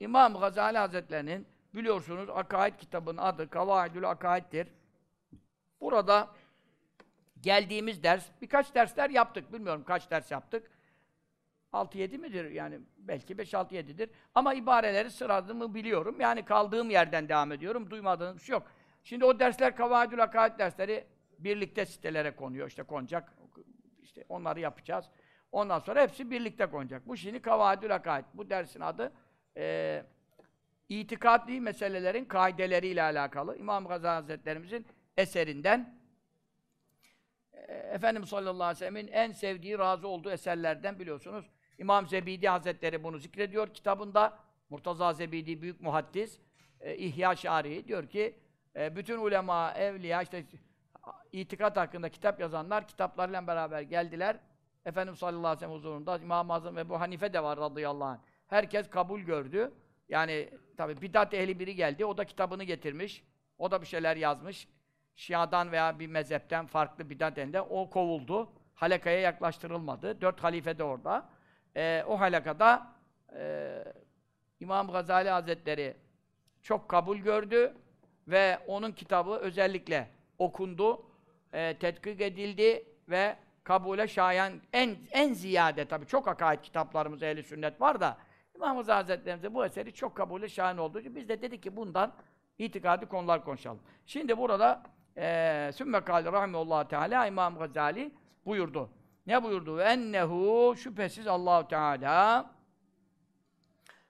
İmam Gazali Hazretlerinin biliyorsunuz akaid kitabının adı Kavaidül Akaid'dir. Burada geldiğimiz ders, birkaç dersler yaptık. Bilmiyorum kaç ders yaptık. 6-7 midir? Yani belki 5-6-7'dir. Ama ibareleri sıradığımı biliyorum. Yani kaldığım yerden devam ediyorum. Duymadığım bir şey yok. Şimdi o dersler Kavaidül Akaid dersleri birlikte sitelere konuyor. İşte konacak. İşte onları yapacağız. Ondan sonra hepsi birlikte konacak. Bu şimdi Kavaidül Akaid. Bu dersin adı e, itikadi meselelerin kaideleriyle alakalı. İmam Gazali Hazretlerimizin eserinden e, Efendimiz sallallahu aleyhi ve sellem'in en sevdiği, razı olduğu eserlerden biliyorsunuz. İmam Zebidi Hazretleri bunu zikrediyor kitabında. Murtaza Zebidi büyük muhaddis, e, İhya Şari diyor ki e, bütün ulema, evliya işte itikat hakkında kitap yazanlar kitaplarıyla beraber geldiler. Efendimiz sallallahu aleyhi ve sellem huzurunda İmam-ı Azam Ebu Hanife de var radıyallahu anh. Herkes kabul gördü. Yani tabi bidat ehli biri geldi. O da kitabını getirmiş. O da bir şeyler yazmış. Şiadan veya bir mezhepten farklı bidat elinde. O kovuldu. Halekaya yaklaştırılmadı. Dört halife de orada. Ee, o halakada e, İmam Gazali Hazretleri çok kabul gördü ve onun kitabı özellikle okundu, e, tetkik edildi ve kabule şayan en en ziyade tabii çok akaid kitaplarımız ehli sünnet var da Gazali Hazretlerimize bu eseri çok kabule şayan olduğu için biz de dedik ki bundan itikadi konular konuşalım. Şimdi burada eee Sümme kâli rahmeullah Teala İmam Gazali buyurdu. Ne buyurdu? Ve ennehu şüphesiz Allahu Teala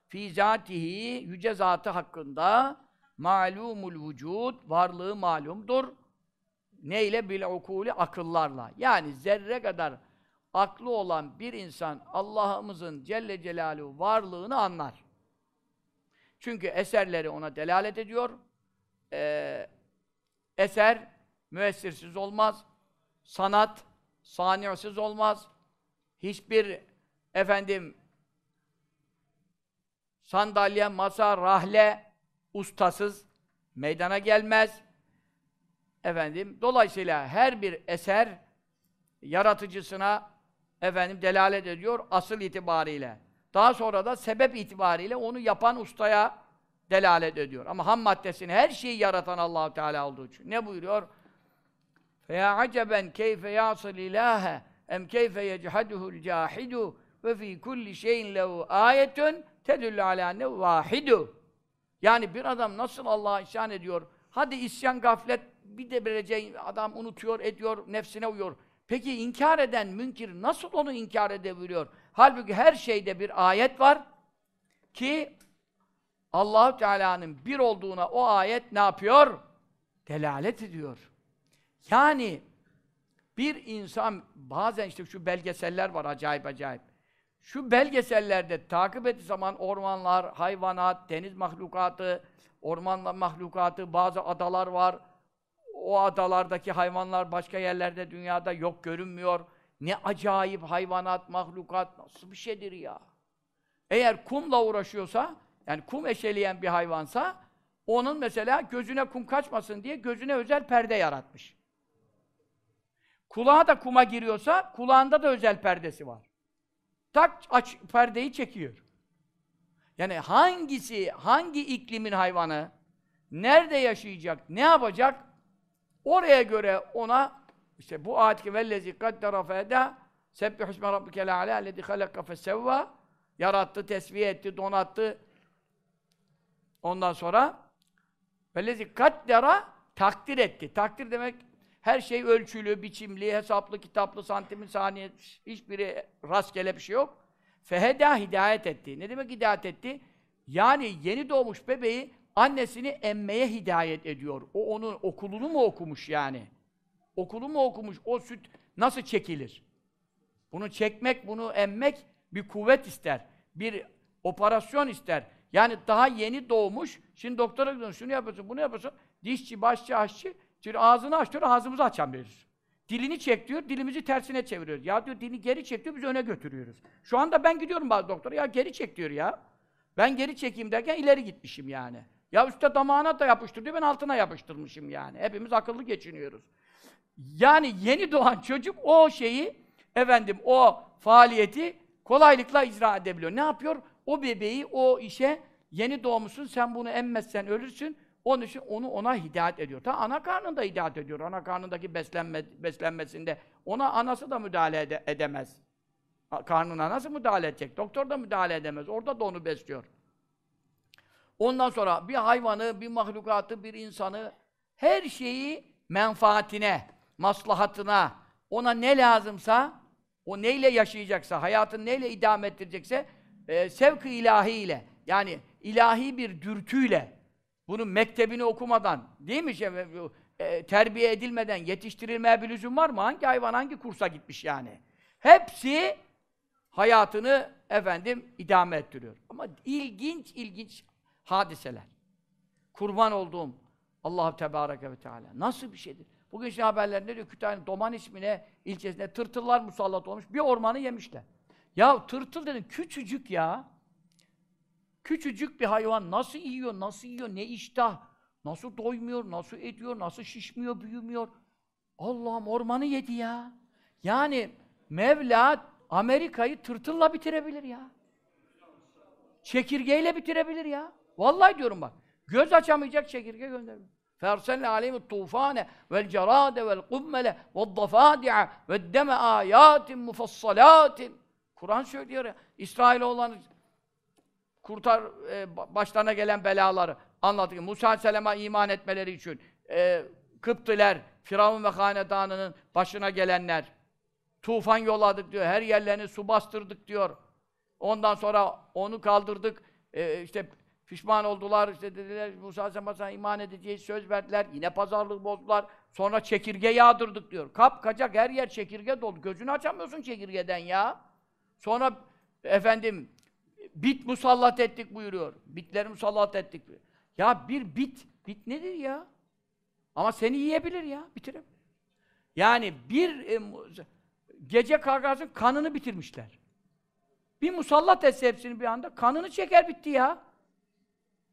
fi zatihi yüce zatı hakkında malumul vücud varlığı malumdur. Neyle bil ukuli akıllarla. Yani zerre kadar aklı olan bir insan Allah'ımızın Celle Celaluhu varlığını anlar. Çünkü eserleri ona delalet ediyor. Ee, eser müessirsiz olmaz. Sanat saniyetsiz olmaz. Hiçbir efendim sandalye, masa, rahle ustasız meydana gelmez. Efendim dolayısıyla her bir eser yaratıcısına efendim delalet ediyor asıl itibariyle. Daha sonra da sebep itibariyle onu yapan ustaya delalet ediyor. Ama ham maddesini her şeyi yaratan Allahu Teala olduğu için. Ne buyuruyor? Feya aceben keyfe yasıl ilahe em keyfe yechaduhu'l cahidu ve fi kulli şeyin lehu ayetun tedullu ala. Yani bir adam nasıl Allah'a isyan ediyor? Hadi isyan gaflet bir de derece adam unutuyor, ediyor, nefsine uyuyor. Peki inkar eden münkir nasıl onu inkar edebiliyor? Halbuki her şeyde bir ayet var ki Allahu Teala'nın bir olduğuna o ayet ne yapıyor? Delalet ediyor. Yani bir insan bazen işte şu belgeseller var acayip acayip. Şu belgesellerde takip ettiği zaman ormanlar, hayvanat, deniz mahlukatı, orman mahlukatı, bazı adalar var. O adalardaki hayvanlar başka yerlerde dünyada yok görünmüyor. Ne acayip hayvanat, mahlukat nasıl bir şeydir ya? Eğer kumla uğraşıyorsa, yani kum eşeleyen bir hayvansa, onun mesela gözüne kum kaçmasın diye gözüne özel perde yaratmış. Kulağa da kuma giriyorsa, kulağında da özel perdesi var. Tak aç, perdeyi çekiyor. Yani hangisi, hangi iklimin hayvanı, nerede yaşayacak, ne yapacak, oraya göre ona, işte bu ayet-i vellezi kaddara feda, sebbih isme rabbikel a'la, lezi halakka fesevva, yarattı, tesviye etti, donattı. Ondan sonra vellezi kaddara takdir etti. Takdir demek her şey ölçülü, biçimli, hesaplı, kitaplı, santimin saniye, hiçbiri rastgele bir şey yok. Feheda hidayet etti. Ne demek hidayet etti? Yani yeni doğmuş bebeği annesini emmeye hidayet ediyor. O onun okulunu mu okumuş yani? Okulu mu okumuş? O süt nasıl çekilir? Bunu çekmek, bunu emmek bir kuvvet ister. Bir operasyon ister. Yani daha yeni doğmuş, şimdi doktora gidiyorsun, şunu yapıyorsun, bunu yapıyorsun. Dişçi, başçı, aşçı, Şimdi ağzını aç diyor, ağzımızı açamıyoruz. Dilini çek diyor, dilimizi tersine çeviriyoruz. Ya diyor, dilini geri çek diyor, biz öne götürüyoruz. Şu anda ben gidiyorum bazı doktora, ya geri çek diyor ya. Ben geri çekeyim derken ileri gitmişim yani. Ya üstte damağına da yapıştır ben altına yapıştırmışım yani. Hepimiz akıllı geçiniyoruz. Yani yeni doğan çocuk o şeyi, efendim o faaliyeti kolaylıkla icra edebiliyor. Ne yapıyor? O bebeği o işe Yeni doğmuşsun, sen bunu emmezsen ölürsün. Onun için onu ona hidayet ediyor. Ta ana karnında hidayet ediyor. Ana karnındaki beslenme, beslenmesinde ona anası da müdahale ede- edemez. Karnına nasıl müdahale edecek? Doktor da müdahale edemez. Orada da onu besliyor. Ondan sonra bir hayvanı, bir mahlukatı, bir insanı her şeyi menfaatine, maslahatına, ona ne lazımsa, o neyle yaşayacaksa, hayatını neyle idame ettirecekse e, sevk-ı ilahiyle, yani ilahi bir dürtüyle, bunun mektebini okumadan, değil mi? Şey, e, terbiye edilmeden yetiştirilmeye bir lüzum var mı? Hangi hayvan hangi kursa gitmiş yani? Hepsi hayatını efendim idame ettiriyor. Ama ilginç ilginç hadiseler. Kurban olduğum Allah Tebareke ve Teala. Nasıl bir şeydir? Bugün işte haberlerinde diyor Kütahya Doman ismine ilçesinde tırtıllar musallat olmuş. Bir ormanı yemişler. Ya tırtıl dedim küçücük ya. Küçücük bir hayvan nasıl yiyor, nasıl yiyor, ne iştah, nasıl doymuyor, nasıl ediyor, nasıl şişmiyor, büyümüyor. Allah'ım ormanı yedi ya. Yani Mevla Amerika'yı tırtılla bitirebilir ya. Çekirgeyle bitirebilir ya. Vallahi diyorum bak. Göz açamayacak çekirge göndermiyor. فَاَرْسَلْنَا عَلَيْهِمُ الطُّوفَانَ وَالْجَرَادَ وَالْقُمَّلَ وَالضَّفَادِعَ وَالدَّمَ آيَاتٍ مُفَصَّلَاتٍ Kur'an söylüyor ya. İsrailoğulları kurtar e, başlarına gelen belaları anlatıyor. Musa Aleyhisselam'a iman etmeleri için e, Kıptiler, Firavun ve hanedanının başına gelenler tufan yolladık diyor. Her yerlerini su bastırdık diyor. Ondan sonra onu kaldırdık. E, işte pişman oldular. işte dediler Musa Aleyhisselam'a iman edeceğiz söz verdiler. Yine pazarlığı bozdular. Sonra çekirge yağdırdık diyor. Kap kacak her yer çekirge dolu. Gözünü açamıyorsun çekirgeden ya. Sonra efendim bit musallat ettik buyuruyor. Bitleri musallat ettik. Ya bir bit, bit nedir ya? Ama seni yiyebilir ya, bitirebilir. Yani bir e, gece kargasın kanını bitirmişler. Bir musallat etse hepsini bir anda, kanını çeker bitti ya.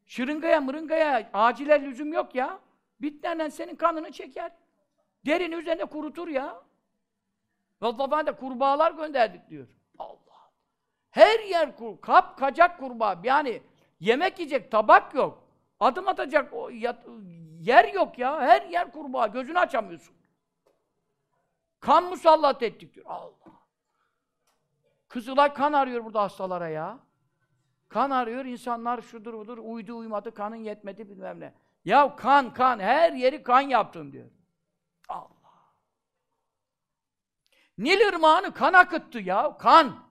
Şırıngaya mırıngaya acile lüzum yok ya. Bitlerden senin kanını çeker. Derini üzerine kurutur ya. Vallahi de kurbağalar gönderdik diyor. Allah. Her yer kur, kap kacak kurbağa. Yani yemek yiyecek tabak yok. Adım atacak o yat, yer yok ya. Her yer kurbağa. Gözünü açamıyorsun. Kan musallat ettik diyor. Allah. Kızılay kan arıyor burada hastalara ya. Kan arıyor, insanlar şudur budur, uydu uymadı, kanın yetmedi bilmem ne. Ya kan, kan, her yeri kan yaptın diyor. Allah. Nil ırmağını kan akıttı ya, kan.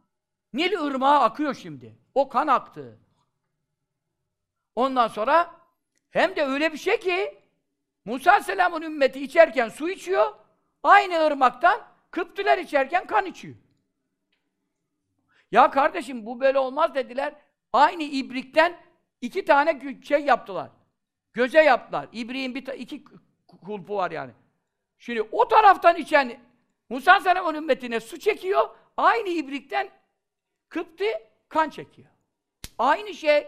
Nil ırmağı akıyor şimdi. O kan aktı. Ondan sonra hem de öyle bir şey ki Musa Aleyhisselam'ın ümmeti içerken su içiyor, aynı ırmaktan Kıptiler içerken kan içiyor. Ya kardeşim bu böyle olmaz dediler. Aynı ibrikten iki tane şey yaptılar. Göze yaptılar. İbriğin bir iki kulpu var yani. Şimdi o taraftan içen Musa Aleyhisselam'ın ümmetine su çekiyor. Aynı ibrikten Kıpti kan çekiyor. Aynı şey.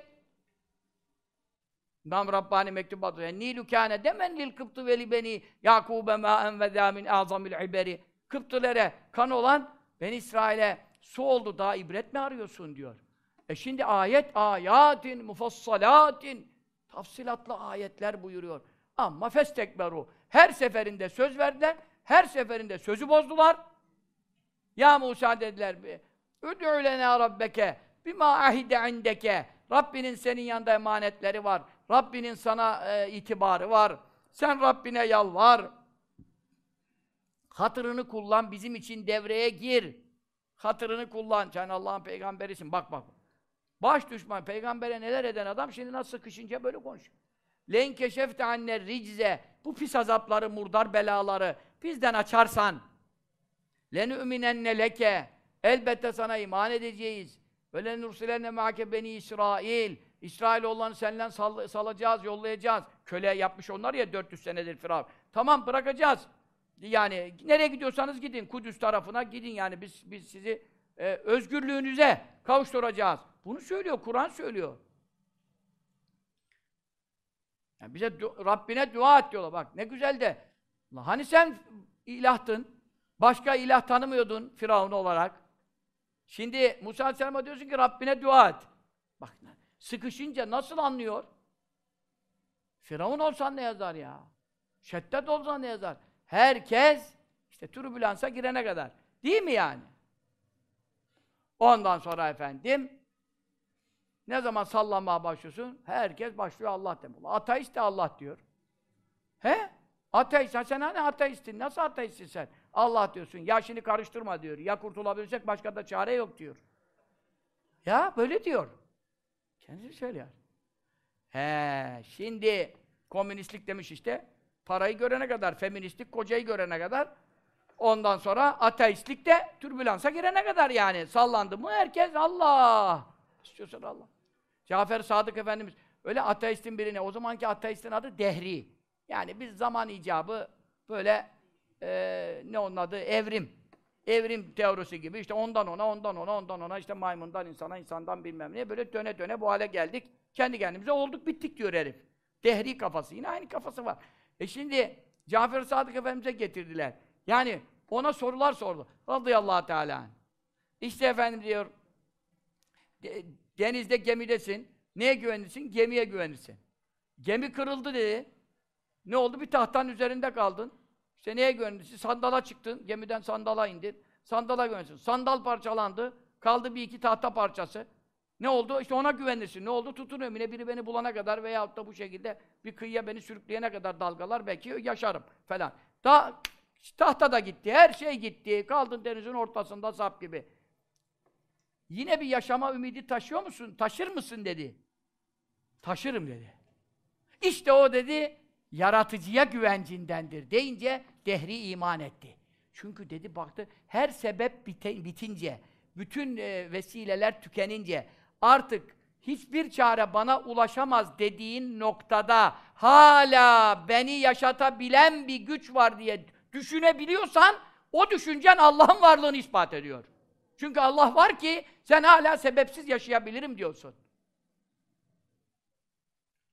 İmam Rabbani mektup atıyor. Nilu kâne demen lil Kıptı veli beni Yakûbe mâen ve zâ min azamil iberi. Kıptılere kan olan ben İsrail'e su oldu daha ibret mi arıyorsun diyor. E şimdi ayet ayatin mufassalatin tafsilatlı ayetler buyuruyor. Ama festekberu her seferinde söz verdiler, her seferinde sözü bozdular. Ya Musa dediler Üd'ü lena rabbeke bima ahide indeke Rabbinin senin yanında emanetleri var. Rabbinin sana e, itibarı var. Sen Rabbine yalvar. Hatırını kullan, bizim için devreye gir. Hatırını kullan. Sen Allah'ın peygamberisin. Bak bak. Baş düşman, peygambere neler eden adam şimdi nasıl sıkışınca böyle konuşuyor. Len keşefte anne ricze. Bu pis azapları, murdar belaları bizden açarsan. Len üminenne leke. Elbette sana iman edeceğiz. Ve len nursilenne ma'ke beni İsrail. İsrail olanı senden sal salacağız, yollayacağız. Köle yapmış onlar ya 400 senedir Firavun. Tamam bırakacağız. Yani nereye gidiyorsanız gidin. Kudüs tarafına gidin yani biz biz sizi e, özgürlüğünüze kavuşturacağız. Bunu söylüyor, Kur'an söylüyor. Yani bize du Rabbine dua et diyorlar. Bak ne güzel de. Hani sen ilahtın, başka ilah tanımıyordun Firavun olarak. Şimdi Musa Aleyhisselam'a diyorsun ki Rabbine dua et. Bak sıkışınca nasıl anlıyor? Firavun olsan ne yazar ya? Şeddet olsan ne yazar? Herkes işte türbülansa girene kadar. Değil mi yani? Ondan sonra efendim ne zaman sallamaya başlıyorsun? Herkes başlıyor Allah demek. Ateist de Allah diyor. He? Ateist. Ha sen hani ateistsin? Nasıl ateistsin sen? Allah diyorsun. Ya şimdi karıştırma diyor. Ya kurtulabilecek başka da çare yok diyor. Ya böyle diyor. Kendisi söylüyor. He, şimdi komünistlik demiş işte. Parayı görene kadar, feministlik kocayı görene kadar ondan sonra ateistlik de türbülansa girene kadar yani. Sallandı mı herkes Allah. İstiyorsan Allah. Cafer Sadık Efendimiz öyle ateistin birine, o zamanki ateistin adı Dehri. Yani biz zaman icabı böyle e, ne onun adı? Evrim. Evrim teorisi gibi işte ondan ona, ondan ona, ondan ona işte maymundan insana, insandan bilmem ne böyle döne döne bu hale geldik. Kendi kendimize olduk bittik diyor herif. Dehri kafası. Yine aynı kafası var. E şimdi Cafer Sadık Efendimiz'e getirdiler. Yani ona sorular sordu. Radıyallahu Teala. İşte efendim diyor de- denizde gemidesin. Neye güvenirsin? Gemiye güvenirsin. Gemi kırıldı dedi. Ne oldu? Bir tahtanın üzerinde kaldın. İşte neye güvenirsin? Sandala çıktın. Gemiden sandala indin. Sandala güvenirsin. Sandal parçalandı. Kaldı bir iki tahta parçası. Ne oldu? İşte ona güvenirsin. Ne oldu? Tutunuyorum. Yine biri beni bulana kadar veyahut da bu şekilde bir kıyıya beni sürükleyene kadar dalgalar belki yaşarım falan. Da tahta da gitti. Her şey gitti. Kaldın denizin ortasında sap gibi. Yine bir yaşama ümidi taşıyor musun? Taşır mısın dedi. Taşırım dedi. İşte o dedi, yaratıcıya güvencindendir deyince Dehri iman etti. Çünkü dedi baktı, her sebep bite- bitince, bütün e, vesileler tükenince, artık hiçbir çare bana ulaşamaz dediğin noktada hala beni yaşatabilen bir güç var diye düşünebiliyorsan, o düşüncen Allah'ın varlığını ispat ediyor. Çünkü Allah var ki sen hala sebepsiz yaşayabilirim diyorsun.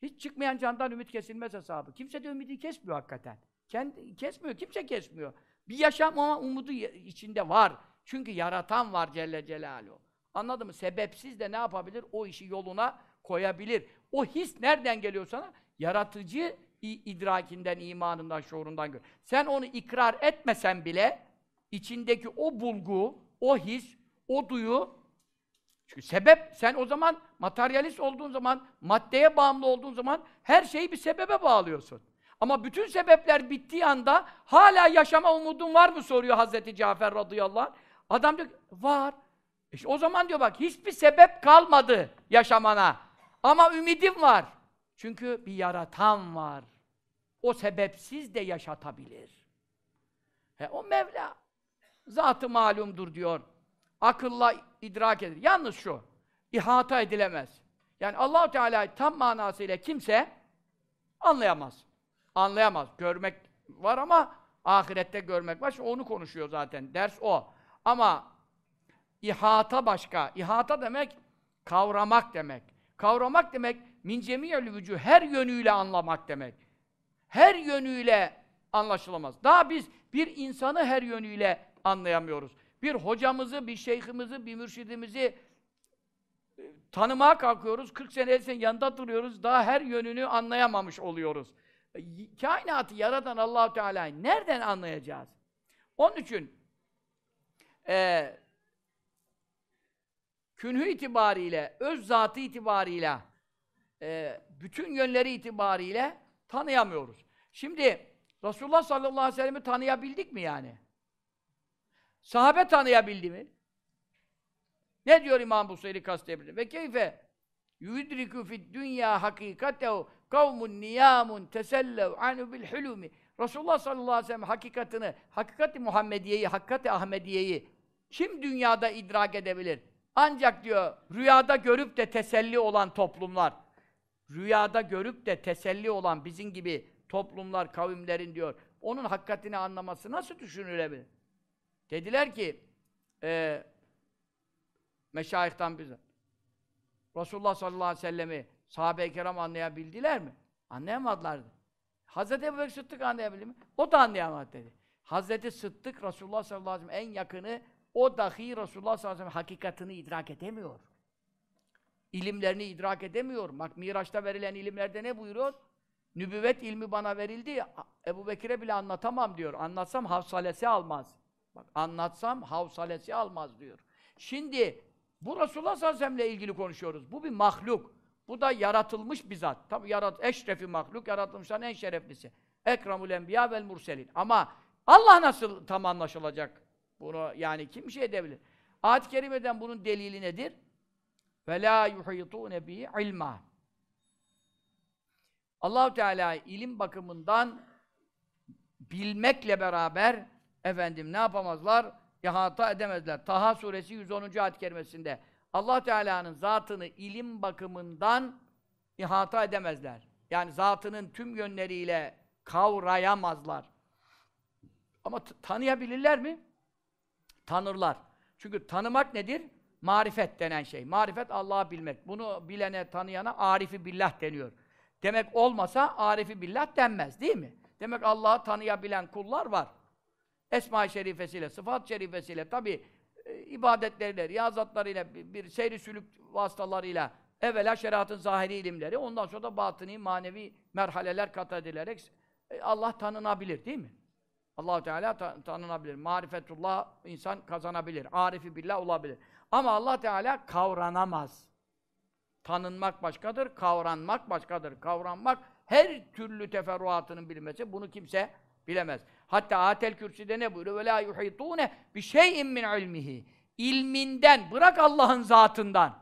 Hiç çıkmayan candan ümit kesilmez hesabı. Kimse de ümidi kesmiyor hakikaten. Kendi, kesmiyor, kimse kesmiyor. Bir yaşam ama umudu içinde var. Çünkü yaratan var Celle Celaluhu. Anladın mı? Sebepsiz de ne yapabilir? O işi yoluna koyabilir. O his nereden geliyor sana? Yaratıcı idrakinden, imanından, şuurundan gör. Sen onu ikrar etmesen bile içindeki o bulgu, o his, o duyu çünkü sebep, sen o zaman materyalist olduğun zaman, maddeye bağımlı olduğun zaman her şeyi bir sebebe bağlıyorsun. Ama bütün sebepler bittiği anda hala yaşama umudun var mı soruyor Hazreti Cafer radıyallahu anh. Adam diyor var. İşte o zaman diyor bak hiçbir sebep kalmadı yaşamana. Ama ümidim var. Çünkü bir yaratan var. O sebepsiz de yaşatabilir. He, o Mevla. Zatı malumdur diyor. Akılla idrak edilir. Yalnız şu, ihata edilemez. Yani Allahu Teala'yı tam manasıyla kimse anlayamaz. Anlayamaz. Görmek var ama ahirette görmek var. Şimdi onu konuşuyor zaten. Ders o. Ama ihata başka. İhata demek kavramak demek. Kavramak demek min cemiyel vücuh her yönüyle anlamak demek. Her yönüyle anlaşılamaz. Daha biz bir insanı her yönüyle anlayamıyoruz. Bir hocamızı, bir şeyhimizi, bir mürşidimizi e, tanımaya kalkıyoruz. 40 sene 50 sene yanında duruyoruz. Daha her yönünü anlayamamış oluyoruz. E, Kainatı yaratan Allahu Teala'yı nereden anlayacağız? Onun için e, künhü itibariyle, öz zatı itibariyle, e, bütün yönleri itibariyle tanıyamıyoruz. Şimdi Resulullah sallallahu aleyhi ve sellem'i tanıyabildik mi yani? Sahabe tanıyabildi mi? Ne diyor İmam Busayri kastedebilir? Ve keyfe yudriku fid dünya hakikatehu kavmun niyamun tesellev anu bil hulumi. Resulullah sallallahu aleyhi ve sellem hakikatini, hakikati Muhammediye'yi, hakikati Ahmediye'yi kim dünyada idrak edebilir? Ancak diyor rüyada görüp de teselli olan toplumlar, rüyada görüp de teselli olan bizim gibi toplumlar, kavimlerin diyor, onun hakikatini anlaması nasıl düşünülebilir? Dediler ki, e, meşayihtan bize, Resulullah sallallahu aleyhi ve sellemi sahabe-i kiram anlayabildiler mi? Anlayamadılardı. Hazreti Ebu Bekir Sıddık anlayabildi mi? O da anlayamadı dedi. Hazreti Sıddık Resulullah sallallahu aleyhi ve sellem en yakını o dahi Resulullah sallallahu aleyhi ve sellem hakikatini idrak edemiyor. İlimlerini idrak edemiyor. Bak Miraç'ta verilen ilimlerde ne buyuruyor? Nübüvvet ilmi bana verildi. Ebu Bekir'e bile anlatamam diyor. Anlatsam havsalesi almaz. Bak anlatsam havsalesi almaz diyor. Şimdi bu Resulullah sallallahu aleyhi ilgili konuşuyoruz. Bu bir mahluk. Bu da yaratılmış bir zat. Tabi yarat eşrefi mahluk, yaratılmışların en şereflisi. Ekramul enbiya vel murselin. Ama Allah nasıl tam anlaşılacak? Bunu yani kim şey edebilir? Ayet-i kerimeden bunun delili nedir? Ve la yuhitune bi ilma. Allahu Teala ilim bakımından bilmekle beraber efendim ne yapamazlar? İhata edemezler. Taha suresi 110. ayet kerimesinde Allah Teala'nın zatını ilim bakımından ihata edemezler. Yani zatının tüm yönleriyle kavrayamazlar. Ama tanıyabilirler mi? Tanırlar. Çünkü tanımak nedir? Marifet denen şey. Marifet Allah'ı bilmek. Bunu bilene, tanıyana arifi billah deniyor. Demek olmasa arifi billah denmez değil mi? Demek Allah'ı tanıyabilen kullar var. Esma-i Şerifesiyle, sıfat şerifesiyle, tabi e, ibadetleriyle, riyazatlarıyla, bir, bir seyri sülük vasıtalarıyla evvela şeriatın zahiri ilimleri, ondan sonra da batıni, manevi merhaleler kat edilerek e, Allah tanınabilir değil mi? Allahu Teala ta tanınabilir. Marifetullah insan kazanabilir. Arifi billah olabilir. Ama Allah Teala kavranamaz. Tanınmak başkadır, kavranmak başkadır. Kavranmak her türlü teferruatının bilmesi. Bunu kimse bilemez. Hatta Atel Kürsi'de ne buyuruyor? وَلَا يُحِيطُونَ بِشَيْءٍ مِّنْ عِلْمِهِ İlminden, bırak Allah'ın zatından.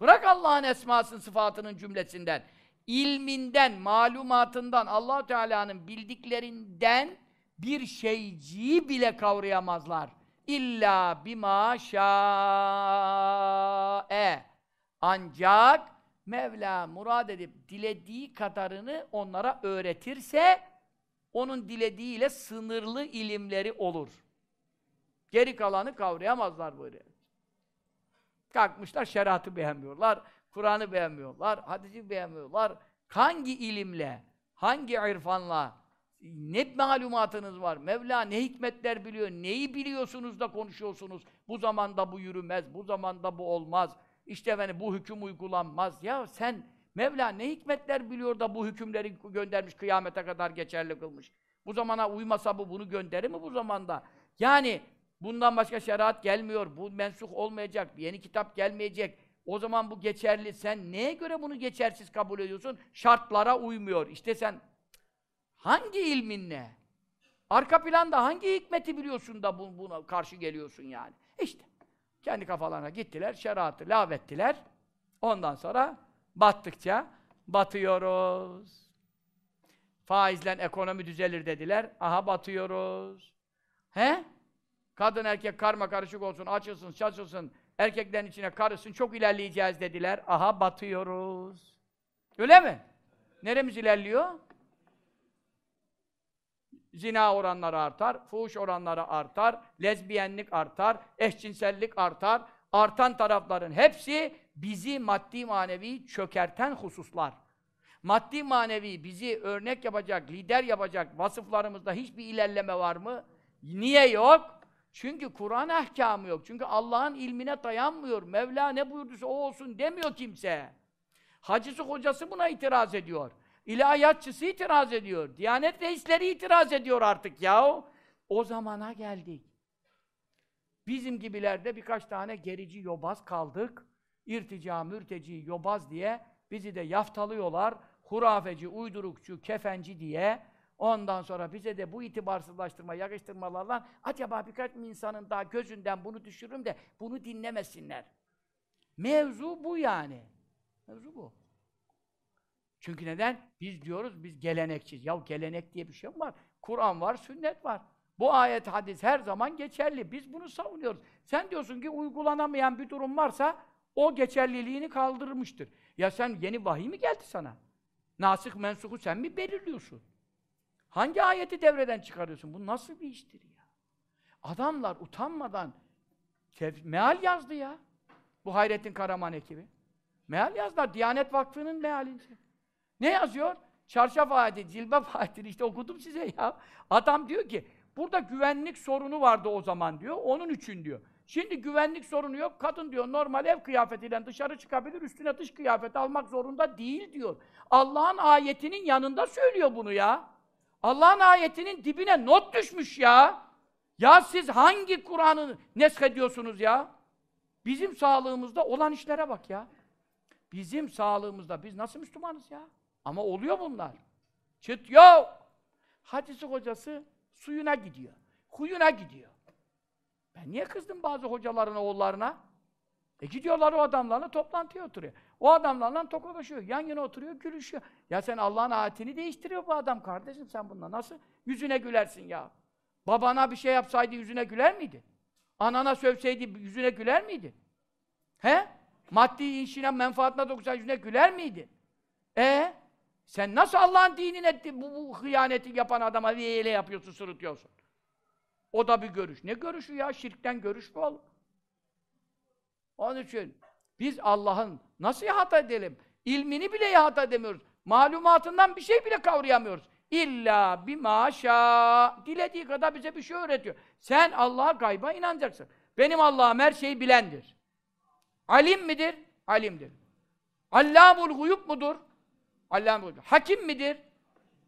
Bırak Allah'ın esmasının, sıfatının cümlesinden. ilminden, malumatından, allah Teala'nın bildiklerinden bir şeyciyi bile kavrayamazlar. İlla bima şa'e. Ancak Mevla murad edip dilediği kadarını onlara öğretirse onun dilediğiyle sınırlı ilimleri olur. Geri kalanı kavrayamazlar böyle. Kalkmışlar şeriatı beğenmiyorlar, Kur'an'ı beğenmiyorlar, hadisi beğenmiyorlar. Hangi ilimle, hangi irfanla, ne malumatınız var? Mevla ne hikmetler biliyor, neyi biliyorsunuz da konuşuyorsunuz? Bu zamanda bu yürümez, bu zamanda bu olmaz. İşte efendim bu hüküm uygulanmaz. Ya sen Mevla ne hikmetler biliyor da bu hükümleri göndermiş, kıyamete kadar geçerli kılmış. Bu zamana uymasa bu bunu gönderir mi bu zamanda? Yani bundan başka şeriat gelmiyor, bu mensuh olmayacak, yeni kitap gelmeyecek. O zaman bu geçerli. Sen neye göre bunu geçersiz kabul ediyorsun? Şartlara uymuyor. İşte sen hangi ilminle? Arka planda hangi hikmeti biliyorsun da buna karşı geliyorsun yani? İşte kendi kafalarına gittiler, şeriatı lağvettiler. Ondan sonra battıkça batıyoruz. Faizle ekonomi düzelir dediler. Aha batıyoruz. He? Kadın erkek karma karışık olsun, açılsın, şaşılsın, erkeklerin içine karışsın, çok ilerleyeceğiz dediler. Aha batıyoruz. Öyle mi? Neremiz ilerliyor? Zina oranları artar, fuhuş oranları artar, lezbiyenlik artar, eşcinsellik artar. Artan tarafların hepsi bizi maddi manevi çökerten hususlar. Maddi manevi bizi örnek yapacak, lider yapacak vasıflarımızda hiçbir ilerleme var mı? Niye yok? Çünkü Kur'an ahkamı yok. Çünkü Allah'ın ilmine dayanmıyor. Mevla ne buyurduysa o olsun demiyor kimse. Hacısı hocası buna itiraz ediyor. İlahiyatçısı itiraz ediyor. Diyanet reisleri itiraz ediyor artık ya. O zamana geldik. Bizim gibilerde birkaç tane gerici yobaz kaldık. İrtica, mürteci, yobaz diye bizi de yaftalıyorlar. Hurafeci, uydurukçu, kefenci diye. Ondan sonra bize de bu itibarsızlaştırma, yakıştırmalarla acaba birkaç insanın daha gözünden bunu düşürürüm de bunu dinlemesinler. Mevzu bu yani. Mevzu bu. Çünkü neden? Biz diyoruz, biz gelenekçiyiz. Ya gelenek diye bir şey mi var? Kur'an var, sünnet var. Bu ayet, hadis her zaman geçerli. Biz bunu savunuyoruz. Sen diyorsun ki uygulanamayan bir durum varsa o geçerliliğini kaldırmıştır. Ya sen yeni vahiy mi geldi sana? Nasih mensuhu sen mi belirliyorsun? Hangi ayeti devreden çıkarıyorsun? Bu nasıl bir iştir ya? Adamlar utanmadan meal yazdı ya. Bu Hayrettin Karaman ekibi. Meal yazdılar. Diyanet Vakfı'nın mealini. Ne yazıyor? Çarşaf ayeti, cilbap ayetini işte okudum size ya. Adam diyor ki, burada güvenlik sorunu vardı o zaman diyor, onun için diyor. Şimdi güvenlik sorunu yok. Kadın diyor normal ev kıyafetiyle dışarı çıkabilir, üstüne dış kıyafet almak zorunda değil diyor. Allah'ın ayetinin yanında söylüyor bunu ya. Allah'ın ayetinin dibine not düşmüş ya. Ya siz hangi Kur'an'ı neshediyorsunuz ya? Bizim sağlığımızda olan işlere bak ya. Bizim sağlığımızda biz nasıl Müslümanız ya? Ama oluyor bunlar. Çıt yok. Hadisi hocası suyuna gidiyor. Huyuna gidiyor. Ben niye kızdım bazı hocaların oğullarına? E gidiyorlar o adamlarla toplantıya oturuyor. O adamlarla tokalaşıyor. Yan yana oturuyor, gülüşüyor. Ya sen Allah'ın ayetini değiştiriyor bu adam kardeşim sen bununla nasıl yüzüne gülersin ya? Babana bir şey yapsaydı yüzüne güler miydi? Anana sövseydi yüzüne güler miydi? He? Maddi işine, menfaatine dokunsa yüzüne güler miydi? E sen nasıl Allah'ın dinine bu, bu hıyaneti yapan adama bir yapıyorsun, sırıtıyorsun? O da bir görüş. Ne görüşü ya? Şirkten görüş mü olur? Onun için biz Allah'ın nasıl ihata edelim? İlmini bile ihata edemiyoruz. Malumatından bir şey bile kavrayamıyoruz. İlla bir maşa. Dilediği kadar bize bir şey öğretiyor. Sen Allah'a gayba inanacaksın. Benim Allah'ım her şeyi bilendir. Alim midir? Alimdir. Allamul guyub mudur? Guyub. Hakim midir?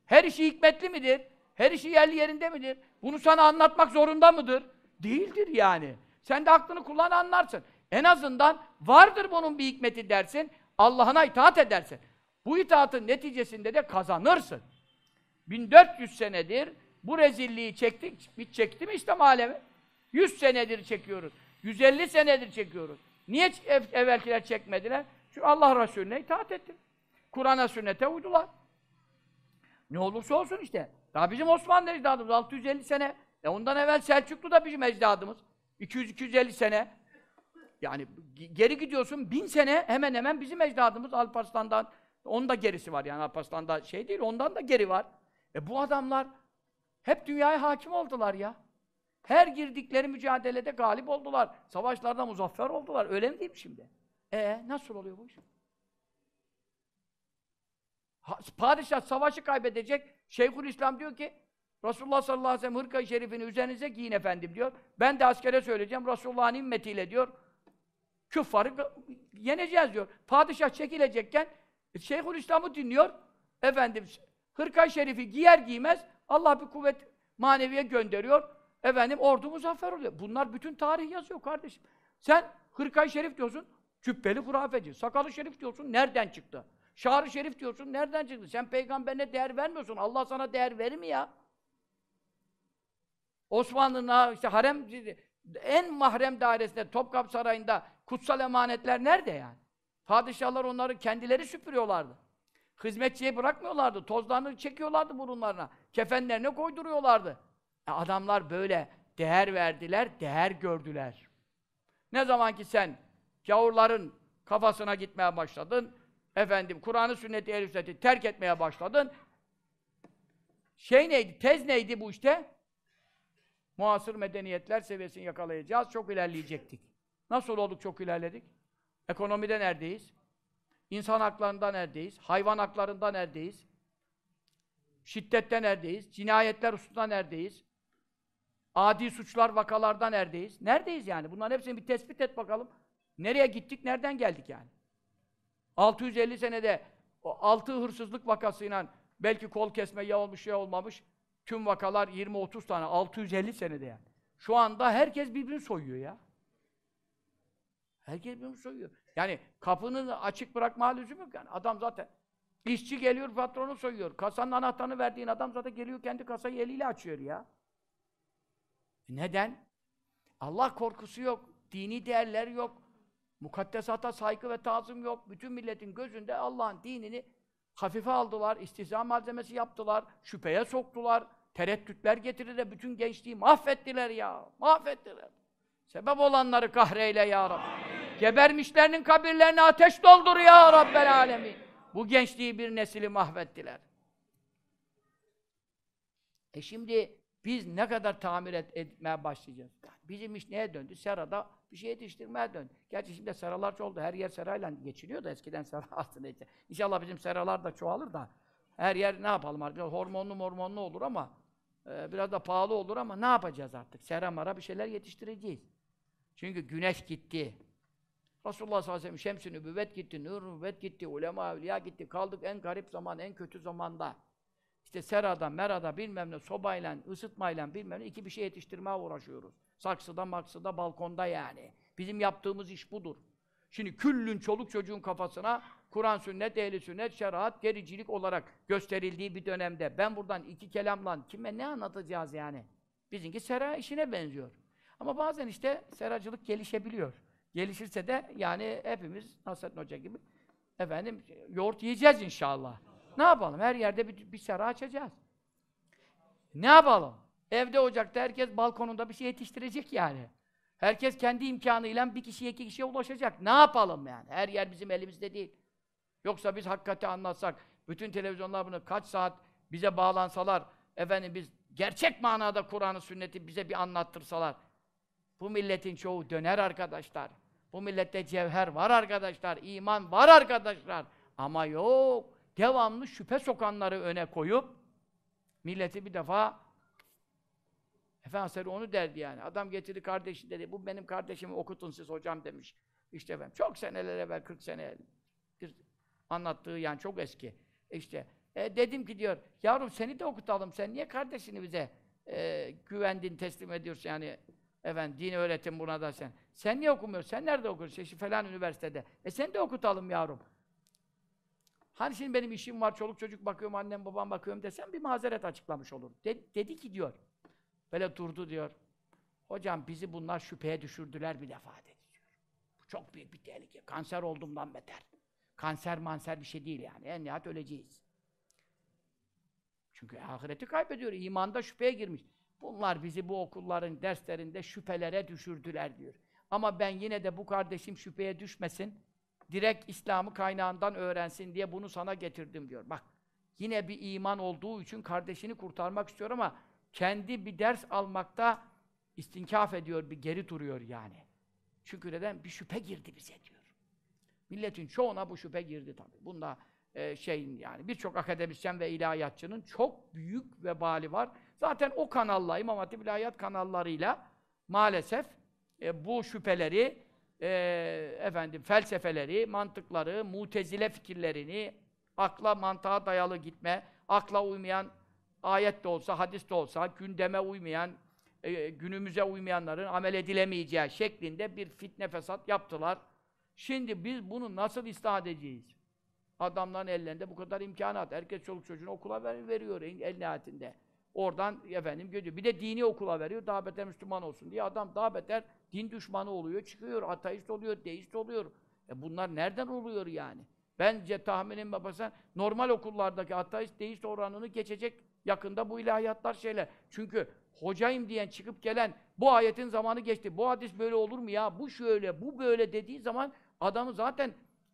Her işi hikmetli midir? Her işi yerli yerinde midir? Bunu sana anlatmak zorunda mıdır? Değildir yani. Sen de aklını kullan anlarsın. En azından vardır bunun bir hikmeti dersin. Allah'ına itaat edersin. Bu itaatın neticesinde de kazanırsın. 1400 senedir bu rezilliği çektik. Hiç çekti mi İslam alemi? 100 senedir çekiyoruz. 150 senedir çekiyoruz. Niye ev, evvelkiler çekmediler? Çünkü Allah Resulüne itaat etti. Kur'an'a, sünnete uydular. Ne olursa olsun işte. Daha bizim Osmanlı ecdadımız 650 sene. E ondan evvel Selçuklu da bizim ecdadımız. 200-250 sene. Yani geri gidiyorsun bin sene hemen hemen bizim ecdadımız Alparslan'dan onun da gerisi var yani Alparslan'da şey değil ondan da geri var. E bu adamlar hep dünyaya hakim oldular ya. Her girdikleri mücadelede galip oldular. Savaşlarda muzaffer oldular. Öyle mi değil mi şimdi? E nasıl oluyor bu iş? Padişah savaşı kaybedecek. Şeyhülislam diyor ki Resulullah sallallahu aleyhi ve sellem hırka-i şerifini üzerinize giyin efendim diyor. Ben de askere söyleyeceğim. Resulullah'ın himmetiyle diyor. Küffarı yeneceğiz diyor. Padişah çekilecekken Şeyhülislam'ı dinliyor. Efendim hırka-i şerifi giyer giymez Allah bir kuvvet maneviye gönderiyor. Efendim ordu muzaffer oluyor. Bunlar bütün tarih yazıyor kardeşim. Sen hırka-i şerif diyorsun, cübbeli hurafeci. Sakalı şerif diyorsun, nereden çıktı? Şar-ı şerif diyorsun, nereden çıktı? Sen peygamberine değer vermiyorsun. Allah sana değer verir mi ya? Osmanlı'nın işte harem en mahrem dairesinde Topkapı Sarayı'nda kutsal emanetler nerede yani? Padişahlar onları kendileri süpürüyorlardı. Hizmetçiye bırakmıyorlardı. Tozlarını çekiyorlardı burunlarına. Kefenlerine koyduruyorlardı. E adamlar böyle değer verdiler, değer gördüler. Ne zaman ki sen gavurların kafasına gitmeye başladın, efendim Kur'an'ı, sünneti, ehl sünneti terk etmeye başladın. Şey neydi? Tez neydi bu işte? Muasır medeniyetler seviyesini yakalayacağız. Çok ilerleyecektik. Nasıl olduk çok ilerledik? Ekonomide neredeyiz? İnsan haklarında neredeyiz? Hayvan haklarında neredeyiz? Şiddette neredeyiz? Cinayetler hususunda neredeyiz? Adi suçlar, vakalarda neredeyiz? Neredeyiz yani? Bunların hepsini bir tespit et bakalım. Nereye gittik, nereden geldik yani? 650 senede o altı hırsızlık vakasıyla belki kol kesme ya olmuş ya olmamış tüm vakalar 20-30 tane 650 senede yani. Şu anda herkes birbirini soyuyor ya. Herkes birbirini soyuyor. Yani kapını açık bırakma lüzum yok yani. Adam zaten işçi geliyor patronu soyuyor. Kasanın anahtarını verdiğin adam zaten geliyor kendi kasayı eliyle açıyor ya. Neden? Allah korkusu yok. Dini değerler yok. Mukaddesata saygı ve tazım yok. Bütün milletin gözünde Allah'ın dinini hafife aldılar, istihza malzemesi yaptılar, şüpheye soktular, tereddütler getirdiler, bütün gençliği mahvettiler ya, mahvettiler. Sebep olanları kahreyle ya Rabbi. Gebermişlerinin kabirlerini ateş doldur ya Rabbel Alemin. Bu gençliği bir nesili mahvettiler. E şimdi biz ne kadar tamir et, etmeye başlayacağız? Bizim iş neye döndü? Serada bir şey yetiştirmeye döndü. Gerçi şimdi seralar oldu. Her yer serayla geçiliyor da eskiden sera işte. İnşallah bizim seralar da çoğalır da her yer ne yapalım artık? Hormonlu hormonlu olur ama e, biraz da pahalı olur ama ne yapacağız artık? Sera mara bir şeyler yetiştireceğiz. Çünkü güneş gitti. Resulullah sallallahu aleyhi ve sellem şems-i nübüvvet gitti, nur nübüvvet gitti, ulema evliya gitti. Kaldık en garip zaman, en kötü zamanda. İşte serada, merada, bilmem ne, sobayla, ısıtmayla bilmem ne iki bir şey yetiştirmeye uğraşıyoruz. Saksıda, maksıda, balkonda yani. Bizim yaptığımız iş budur. Şimdi küllün çoluk çocuğun kafasına Kur'an, sünnet, ehli sünnet, şeriat, gericilik olarak gösterildiği bir dönemde ben buradan iki kelamla kime ne anlatacağız yani? Bizimki sera işine benziyor. Ama bazen işte seracılık gelişebiliyor. Gelişirse de yani hepimiz Nasrettin Hoca gibi efendim yoğurt yiyeceğiz inşallah. Ne yapalım? Her yerde bir, bir sera açacağız. Ne yapalım? Evde, ocakta herkes balkonunda bir şey yetiştirecek yani. Herkes kendi imkanıyla bir kişiye, iki kişiye ulaşacak. Ne yapalım yani? Her yer bizim elimizde değil. Yoksa biz hakikati anlatsak, bütün televizyonlar bunu kaç saat bize bağlansalar, efendim biz gerçek manada Kur'an'ı, sünneti bize bir anlattırsalar, bu milletin çoğu döner arkadaşlar. Bu millette cevher var arkadaşlar, iman var arkadaşlar. Ama yok, devamlı şüphe sokanları öne koyup, milleti bir defa Efendimiz onu derdi yani. Adam getirdi kardeşi dedi. Bu benim kardeşimi okutun siz hocam demiş. İşte efendim çok seneler evvel 40 sene anlattığı yani çok eski. İşte e, dedim ki diyor yavrum seni de okutalım. Sen niye kardeşini bize e, güvendin teslim ediyorsun yani efendim din öğretim buna da sen. Sen niye okumuyorsun? Sen nerede okuyorsun? İşte falan üniversitede. E seni de okutalım yavrum. Hani şimdi benim işim var, çoluk çocuk bakıyorum, annem babam bakıyorum desem bir mazeret açıklamış olur. De, dedi ki diyor, Böyle durdu diyor. Hocam bizi bunlar şüpheye düşürdüler bir defa dedi diyor. Bu çok büyük bir tehlike. Kanser olduğumdan beter. Kanser manser bir şey değil yani. En nihayet öleceğiz. Çünkü ahireti kaybediyor. İmanda şüpheye girmiş. Bunlar bizi bu okulların derslerinde şüphelere düşürdüler diyor. Ama ben yine de bu kardeşim şüpheye düşmesin, direkt İslam'ı kaynağından öğrensin diye bunu sana getirdim diyor. Bak, yine bir iman olduğu için kardeşini kurtarmak istiyor ama kendi bir ders almakta istinkaf ediyor, bir geri duruyor yani. Çünkü neden? Bir şüphe girdi bize diyor. Milletin çoğuna bu şüphe girdi tabii. Bunda e, şeyin yani birçok akademisyen ve ilahiyatçının çok büyük vebali var. Zaten o kanalla, İmam Hatip İlahiyat kanallarıyla maalesef e, bu şüpheleri e, efendim felsefeleri, mantıkları, mutezile fikirlerini, akla mantığa dayalı gitme, akla uymayan ayet de olsa, hadis de olsa, gündeme uymayan, e, günümüze uymayanların amel edilemeyeceği şeklinde bir fitne fesat yaptılar. Şimdi biz bunu nasıl ıslah edeceğiz? Adamların ellerinde bu kadar imkanat. Herkes çoluk çocuğunu okula ver, veriyor el nihatinde. Oradan efendim gidiyor. Bir de dini okula veriyor. Daha beter Müslüman olsun diye adam daha beter din düşmanı oluyor, çıkıyor, ateist oluyor, deist oluyor. E bunlar nereden oluyor yani? Bence tahminim babası normal okullardaki ateist, deist oranını geçecek Yakında bu ilahiyatlar şeyler. Çünkü hocayım diyen çıkıp gelen bu ayetin zamanı geçti. Bu hadis böyle olur mu ya? Bu şöyle, bu böyle dediği zaman adamı zaten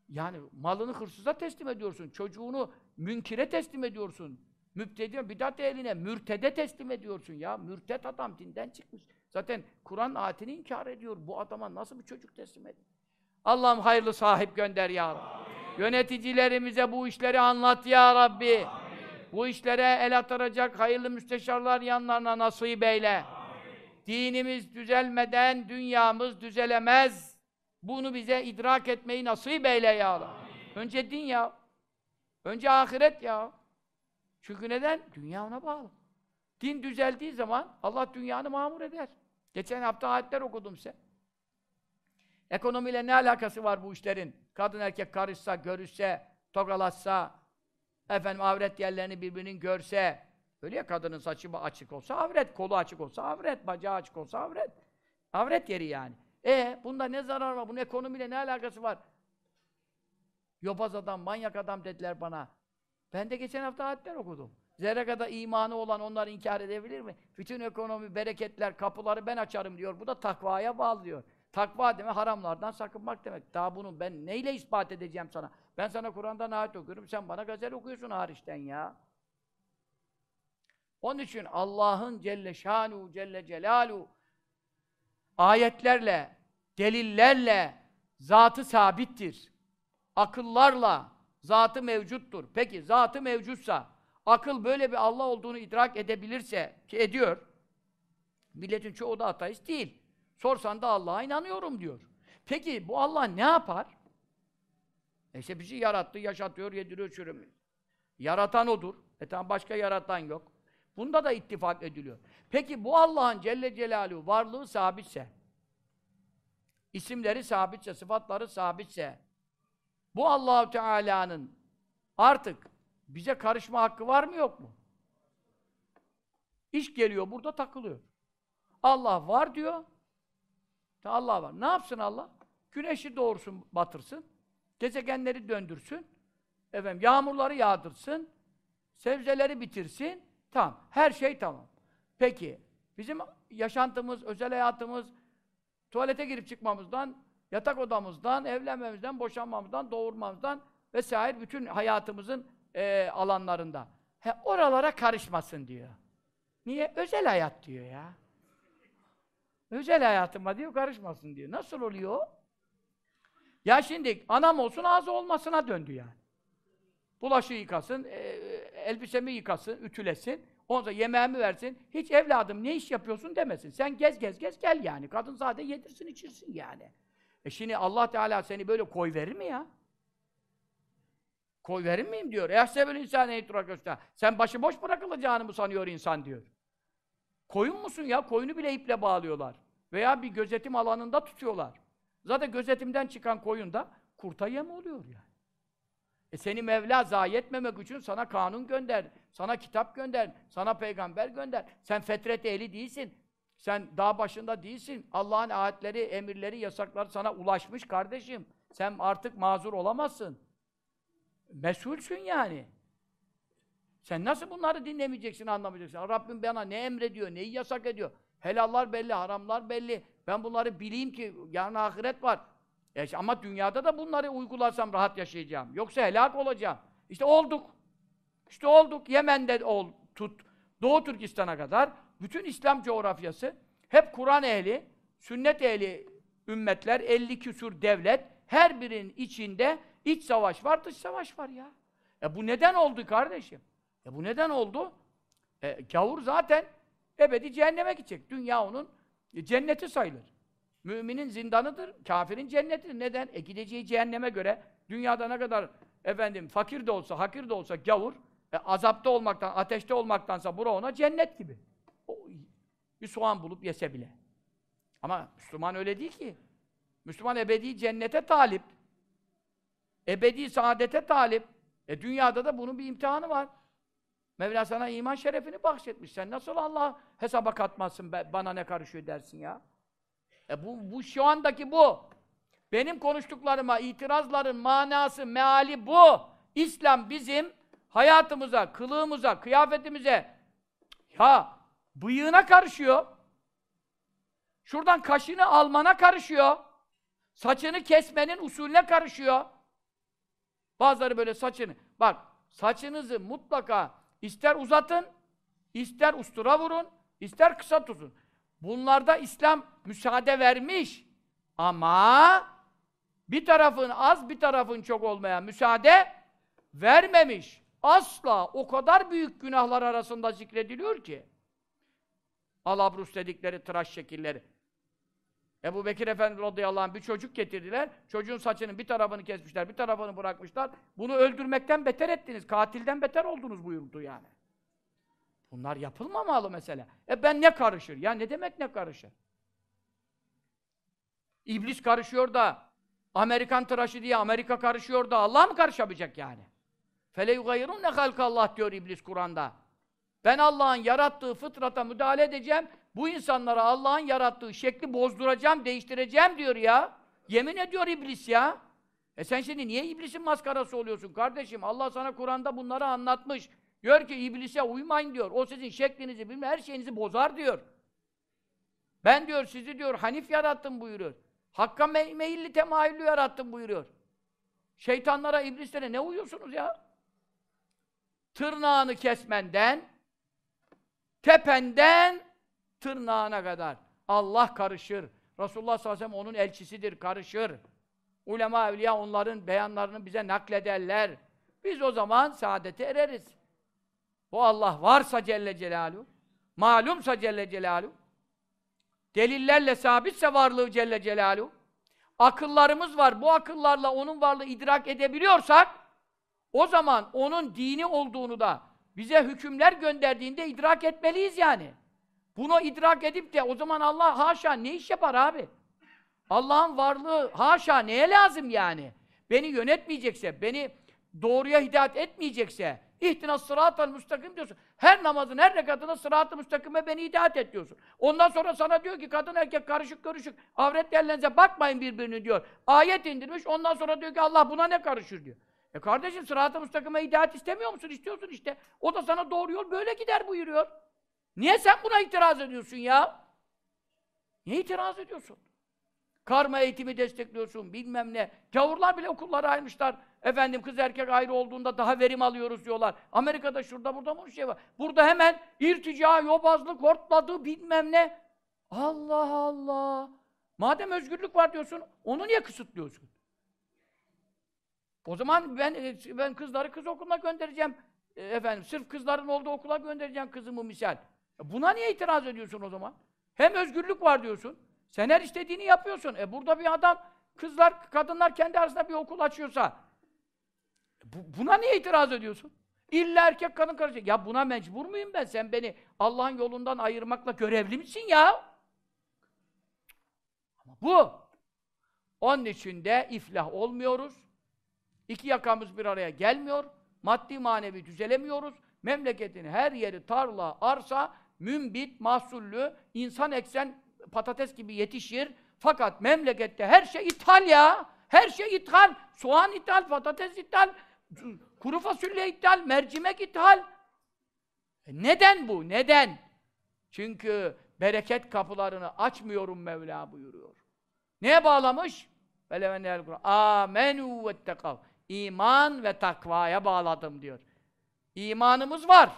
yani malını hırsıza teslim ediyorsun. Çocuğunu münkire teslim ediyorsun. Müptedi, bidat eline, mürtede teslim ediyorsun ya. Mürted adam dinden çıkmış. Zaten Kur'an ayetini inkar ediyor. Bu adama nasıl bir çocuk teslim edin? Allah'ım hayırlı sahip gönder ya Rabbi. Yöneticilerimize bu işleri anlat ya Rabbi. Amin. Bu işlere el atıracak hayırlı müsteşarlar yanlarına nasip eyle. Dinimiz düzelmeden dünyamız düzelemez. Bunu bize idrak etmeyi nasip eyle ya Allah. Önce din ya. Önce ahiret ya. Çünkü neden? Dünya ona bağlı. Din düzeldiği zaman Allah dünyanı mamur eder. Geçen hafta ayetler okudum size. Ekonomiyle ne alakası var bu işlerin? Kadın erkek karışsa, görüşse, tokalaşsa, efendim avret yerlerini birbirinin görse, öyle ya kadının saçı açık olsa avret, kolu açık olsa avret, bacağı açık olsa avret. Avret yeri yani. E bunda ne zarar var? Bunun ekonomiyle ne alakası var? Yobaz adam, manyak adam dediler bana. Ben de geçen hafta ayetler okudum. Zerre kadar imanı olan onlar inkar edebilir mi? Bütün ekonomi, bereketler, kapıları ben açarım diyor. Bu da takvaya bağlı diyor. Takva demek haramlardan sakınmak demek. Daha bunu ben neyle ispat edeceğim sana? Ben sana Kur'an'dan ayet okuyorum, sen bana gazel okuyorsun hariçten ya. Onun için Allah'ın Celle Şanu, Celle Celalu ayetlerle, delillerle zatı sabittir. Akıllarla zatı mevcuttur. Peki zatı mevcutsa, akıl böyle bir Allah olduğunu idrak edebilirse, ki ediyor, milletin çoğu da ateist değil. Sorsan da Allah'a inanıyorum diyor. Peki bu Allah ne yapar? E işte bizi yarattı, yaşatıyor, yediriyor, çürümüyor. Yaratan odur. E tamam başka yaratan yok. Bunda da ittifak ediliyor. Peki bu Allah'ın Celle Celaluhu varlığı sabitse, isimleri sabitse, sıfatları sabitse, bu Allahu Teala'nın artık bize karışma hakkı var mı yok mu? İş geliyor burada takılıyor. Allah var diyor. Allah var. Ne yapsın Allah? Güneşi doğursun, batırsın. Gezegenleri döndürsün. Efendim yağmurları yağdırsın. Sebzeleri bitirsin. Tamam. Her şey tamam. Peki bizim yaşantımız, özel hayatımız tuvalete girip çıkmamızdan, yatak odamızdan, evlenmemizden, boşanmamızdan, doğurmamızdan vesaire bütün hayatımızın e, alanlarında. He, oralara karışmasın diyor. Niye? Özel hayat diyor ya. Özel hayatıma diyor karışmasın diyor. Nasıl oluyor? Ya şimdi anam olsun ağzı olmasına döndü yani. Bulaşığı yıkasın, e, elbisemi yıkasın, ütülesin. Ondan yemeğimi versin. Hiç evladım ne iş yapıyorsun demesin. Sen gez gez gez gel yani. Kadın zaten yedirsin içirsin yani. E şimdi Allah Teala seni böyle koy verir mi ya? Koy verir miyim diyor. Ehsebül insan eyturak Sen başıboş bırakılacağını mı sanıyor insan diyor. Koyun musun ya? Koyunu bile iple bağlıyorlar. Veya bir gözetim alanında tutuyorlar. Zaten gözetimden çıkan koyun da kurta yem oluyor yani. E seni Mevla zayi etmemek için sana kanun gönder, sana kitap gönder, sana peygamber gönder. Sen fetret ehli değilsin. Sen dağ başında değilsin. Allah'ın ayetleri, emirleri, yasakları sana ulaşmış kardeşim. Sen artık mazur olamazsın. Mesulsün yani. Sen nasıl bunları dinlemeyeceksin, anlamayacaksın? Rabbim bana ne emrediyor, neyi yasak ediyor? Helallar belli, haramlar belli. Ben bunları bileyim ki yarın ahiret var. E ama dünyada da bunları uygularsam rahat yaşayacağım. Yoksa helak olacağım. İşte olduk. İşte olduk. Yemen'de ol, tut. Doğu Türkistan'a kadar bütün İslam coğrafyası hep Kur'an ehli, sünnet ehli ümmetler, 50 küsur devlet her birinin içinde iç savaş var, dış savaş var ya. E bu neden oldu kardeşim? E bu neden oldu? E, gavur zaten ebedi cehenneme gidecek. Dünya onun cenneti sayılır. Müminin zindanıdır, kafirin cennetidir. Neden? E gideceği cehenneme göre dünyada ne kadar efendim fakir de olsa, hakir de olsa gavur, e, azapta olmaktan, ateşte olmaktansa bura ona cennet gibi. O, bir soğan bulup yese bile. Ama Müslüman öyle değil ki. Müslüman ebedi cennete talip. Ebedi saadete talip. E dünyada da bunun bir imtihanı var. Mevla sana iman şerefini bahşetmiş. Sen nasıl Allah hesaba katmazsın, bana ne karışıyor dersin ya? E bu, bu şu andaki bu. Benim konuştuklarıma, itirazların manası, meali bu. İslam bizim hayatımıza, kılığımıza, kıyafetimize ya bıyığına karışıyor. Şuradan kaşını almana karışıyor. Saçını kesmenin usulüne karışıyor. Bazıları böyle saçını. Bak, saçınızı mutlaka ister uzatın, ister ustura vurun, ister kısa tutun. Bunlarda İslam müsaade vermiş. Ama bir tarafın az, bir tarafın çok olmaya müsaade vermemiş. Asla o kadar büyük günahlar arasında zikrediliyor ki. Alabrus dedikleri tıraş şekilleri. Ebu Bekir Efendi radıyallahu anh bir çocuk getirdiler. Çocuğun saçının bir tarafını kesmişler, bir tarafını bırakmışlar. Bunu öldürmekten beter ettiniz. Katilden beter oldunuz buyurdu yani. Bunlar yapılmamalı mesela. E ben ne karışır? Ya ne demek ne karışır? İblis karışıyor da Amerikan tıraşı diye Amerika karışıyor da Allah mı karışamayacak yani? Fele yugayrun ne Allah diyor İblis Kur'an'da. Ben Allah'ın yarattığı fıtrata müdahale edeceğim. Bu insanlara Allah'ın yarattığı şekli bozduracağım, değiştireceğim diyor ya. Yemin ediyor iblis ya. E sen şimdi niye iblisin maskarası oluyorsun kardeşim? Allah sana Kur'an'da bunları anlatmış. Diyor ki iblise uymayın diyor. O sizin şeklinizi, bilmem her şeyinizi bozar diyor. Ben diyor sizi diyor Hanif yarattım buyuruyor. Hakka me meyilli temayüllü yarattım buyuruyor. Şeytanlara, iblislere ne uyuyorsunuz ya? Tırnağını kesmenden, tependen tırnağına kadar. Allah karışır. Resulullah sallallahu aleyhi ve sellem onun elçisidir, karışır. Ulema, evliya onların beyanlarını bize naklederler. Biz o zaman saadete ereriz. Bu Allah varsa Celle Celaluhu, malumsa Celle Celaluhu, delillerle sabitse varlığı Celle Celaluhu, akıllarımız var, bu akıllarla onun varlığı idrak edebiliyorsak, o zaman onun dini olduğunu da bize hükümler gönderdiğinde idrak etmeliyiz yani. Bunu idrak edip de o zaman Allah haşa ne iş yapar abi? Allah'ın varlığı haşa neye lazım yani? Beni yönetmeyecekse, beni doğruya hidayet etmeyecekse, ihtina sıratel müstakim diyorsun. Her namazın her rekatında sırat-ı müstakime beni hidayet et diyorsun. Ondan sonra sana diyor ki kadın erkek karışık karışık avret yerlerinize bakmayın birbirini diyor. Ayet indirmiş ondan sonra diyor ki Allah buna ne karışır diyor. E kardeşim sırat-ı müstakime hidayet istemiyor musun? İstiyorsun işte. O da sana doğru yol böyle gider buyuruyor. Niye sen buna itiraz ediyorsun ya? Niye itiraz ediyorsun? Karma eğitimi destekliyorsun, bilmem ne. Gavurlar bile okulları ayırmışlar. Efendim kız erkek ayrı olduğunda daha verim alıyoruz diyorlar. Amerika'da şurada burada bu şey var. Burada hemen irtica, yobazlık, hortladı bilmem ne. Allah Allah! Madem özgürlük var diyorsun, onu niye kısıtlıyorsun? O zaman ben e, ben kızları kız okuluna göndereceğim. E, Efendim sırf kızların olduğu okula göndereceğim kızımı misal. E, Buna niye itiraz ediyorsun o zaman? Hem özgürlük var diyorsun. Sen her istediğini yapıyorsun. E burada bir adam, kızlar, kadınlar kendi arasında bir okul açıyorsa bu- buna niye itiraz ediyorsun? İlla erkek kadın karışacak. Ya buna mecbur muyum ben? Sen beni Allah'ın yolundan ayırmakla görevli misin ya? Ama bu. Onun için de iflah olmuyoruz. İki yakamız bir araya gelmiyor. Maddi manevi düzelemiyoruz. Memleketin her yeri tarla, arsa, mümbit, mahsullü, insan eksen patates gibi yetişir. Fakat memlekette her şey ithal ya. Her şey ithal. Soğan ithal, patates ithal, kuru fasulye ithal, mercimek ithal. E neden bu? Neden? Çünkü bereket kapılarını açmıyorum Mevla buyuruyor. Neye bağlamış? Amenu vettekav. İman ve takvaya bağladım diyor. İmanımız var.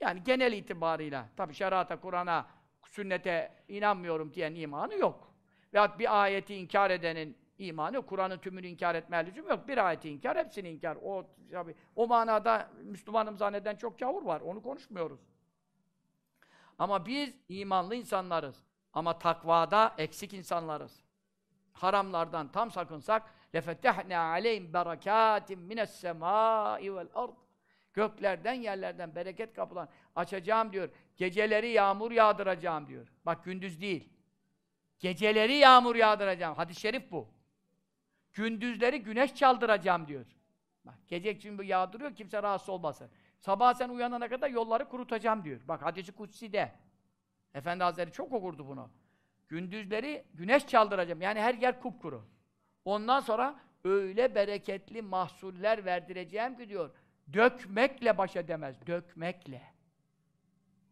Yani genel itibarıyla, tabi şerata, Kur'an'a, sünnete inanmıyorum diyen imanı yok. Veyahut bir ayeti inkar edenin imanı, Kur'an'ın tümünü inkar etme lüzum yok. Bir ayeti inkar, hepsini inkar. O, tabi, o manada Müslümanım zanneden çok kavur var, onu konuşmuyoruz. Ama biz imanlı insanlarız. Ama takvada eksik insanlarız. Haramlardan tam sakınsak lefetehne aleyhim berekatin mines semai vel ard Göklerden, yerlerden bereket kapılan açacağım diyor. Geceleri yağmur yağdıracağım diyor. Bak gündüz değil. Geceleri yağmur yağdıracağım. Hadis-i şerif bu. Gündüzleri güneş çaldıracağım diyor. Bak gece için yağdırıyor, kimse rahatsız olmasın. Sabah sen uyanana kadar yolları kurutacağım diyor. Bak hadisi kutsi'de. Efendi Hazretleri çok okurdu bunu. Gündüzleri güneş çaldıracağım. Yani her yer kupkuru. Ondan sonra öyle bereketli mahsuller verdireceğim ki diyor. Dökmekle baş edemez. Dökmekle.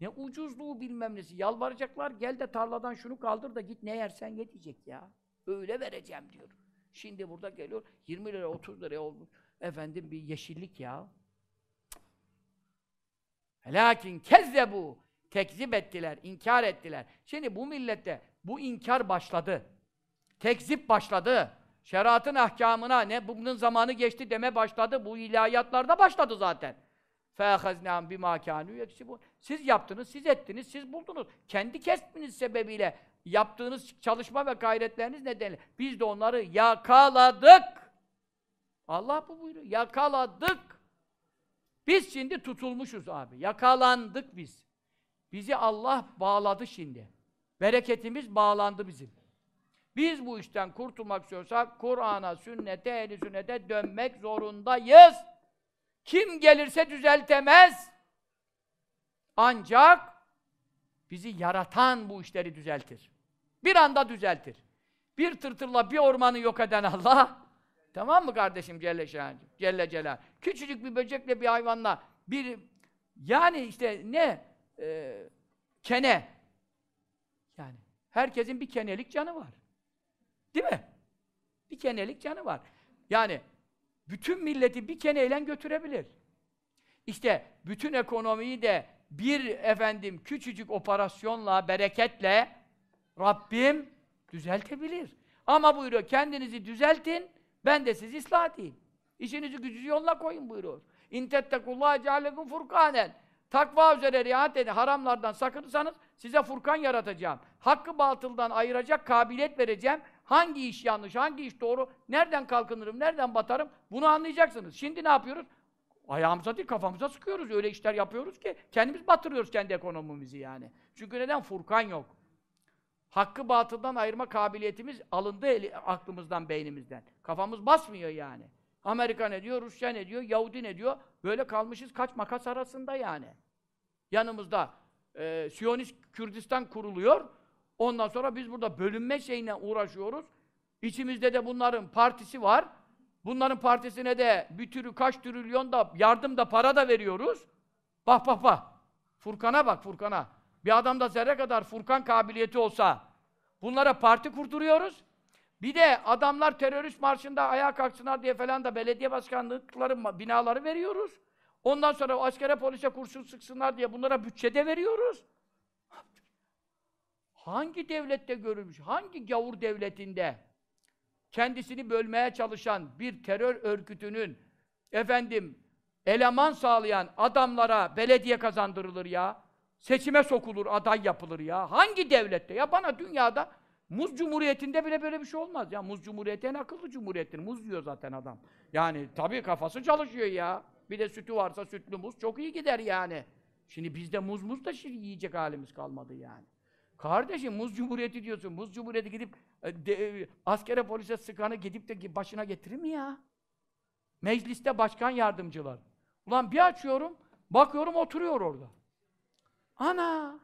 Ne ucuzluğu bilmem nesi. Yalvaracaklar gel de tarladan şunu kaldır da git ne yersen ye diyecek ya. Öyle vereceğim diyor. Şimdi burada geliyor 20 lira 30 liraya olmuş. Efendim bir yeşillik ya. Lakin bu tekzip ettiler, inkar ettiler. Şimdi bu millette bu inkar başladı. Tekzip başladı Şeriatın ahkamına ne bunun zamanı geçti deme başladı. Bu ilahiyatlarda başladı zaten. فَاَخَزْنَاهُمْ بِمَا كَانُوا يَكْسِبُونَ Siz yaptınız, siz ettiniz, siz buldunuz. Kendi kesbiniz sebebiyle yaptığınız çalışma ve gayretleriniz nedeniyle biz de onları yakaladık. Allah bu buyuruyor. Yakaladık. Biz şimdi tutulmuşuz abi. Yakalandık biz. Bizi Allah bağladı şimdi. Bereketimiz bağlandı bizim. Biz bu işten kurtulmak istiyorsak Kur'an'a, sünnete, ehli sünnete dönmek zorundayız. Kim gelirse düzeltemez. Ancak bizi yaratan bu işleri düzeltir. Bir anda düzeltir. Bir tırtırla bir ormanı yok eden Allah, tamam mı kardeşim Celle Şahancığım, Celle Celal? Küçücük bir böcekle bir hayvanla, bir, yani işte ne? Ee, kene. Yani herkesin bir kenelik canı var. Değil mi? Bir kenelik canı var. Yani bütün milleti bir keneyle götürebilir. İşte bütün ekonomiyi de bir efendim küçücük operasyonla, bereketle Rabbim düzeltebilir. Ama buyuruyor kendinizi düzeltin, ben de sizi ıslah edeyim. İşinizi gücünüzü yoluna koyun buyuruyor. İn tettekullah cealekum furkanen. Takva üzere riayet edin. Haramlardan sakınırsanız size Furkan yaratacağım. Hakkı batıldan ayıracak kabiliyet vereceğim. Hangi iş yanlış, hangi iş doğru, nereden kalkınırım, nereden batarım bunu anlayacaksınız. Şimdi ne yapıyoruz? Ayağımıza değil kafamıza sıkıyoruz. Öyle işler yapıyoruz ki kendimiz batırıyoruz kendi ekonomimizi yani. Çünkü neden? Furkan yok. Hakkı batıldan ayırma kabiliyetimiz alındı eli, aklımızdan, beynimizden. Kafamız basmıyor yani. Amerika ne diyor, Rusya ne diyor, Yahudi ne diyor? Böyle kalmışız kaç makas arasında yani. Yanımızda e, Siyonist Kürdistan kuruluyor. Ondan sonra biz burada bölünme şeyine uğraşıyoruz. İçimizde de bunların partisi var. Bunların partisine de bir türü kaç trilyon da yardım da para da veriyoruz. Bak bak bak. Furkan'a bak Furkan'a. Bir adamda zerre kadar Furkan kabiliyeti olsa bunlara parti kurduruyoruz. Bir de adamlar terörist marşında ayağa kalksınlar diye falan da belediye başkanlıkları binaları veriyoruz. Ondan sonra askere polise kurşun sıksınlar diye bunlara bütçede veriyoruz. Hangi devlette görülmüş? Hangi gavur devletinde kendisini bölmeye çalışan bir terör örgütünün efendim eleman sağlayan adamlara belediye kazandırılır ya? Seçime sokulur, aday yapılır ya. Hangi devlette? Ya bana dünyada Muz Cumhuriyeti'nde bile böyle bir şey olmaz ya. Muz Cumhuriyeti en akıllı cumhuriyettir. Muz diyor zaten adam. Yani tabii kafası çalışıyor ya. Bir de sütü varsa sütlü muz çok iyi gider yani. Şimdi bizde muz muz da şimdi yiyecek halimiz kalmadı yani. Kardeşim muz cumhuriyeti diyorsun. Muz cumhuriyeti gidip e, de, e, askere polise sıkanı gidip de başına getirir mi ya? Mecliste başkan yardımcılar. Ulan bir açıyorum, bakıyorum oturuyor orada. Ana!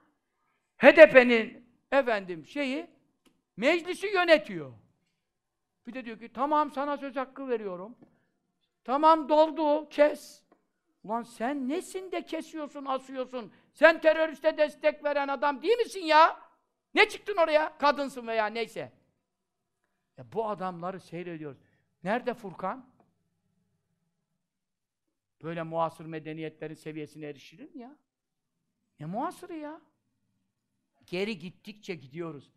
HDP'nin efendim şeyi meclisi yönetiyor. Bir de diyor ki tamam sana söz hakkı veriyorum. Tamam doldu, kes. Ulan sen nesin de kesiyorsun, asıyorsun? Sen teröriste destek veren adam değil misin ya? Ne çıktın oraya? Kadınsın veya neyse. Ya bu adamları seyrediyoruz. Nerede Furkan? Böyle muasır medeniyetlerin seviyesine erişilir mi ya? Ne muasırı ya? Geri gittikçe gidiyoruz.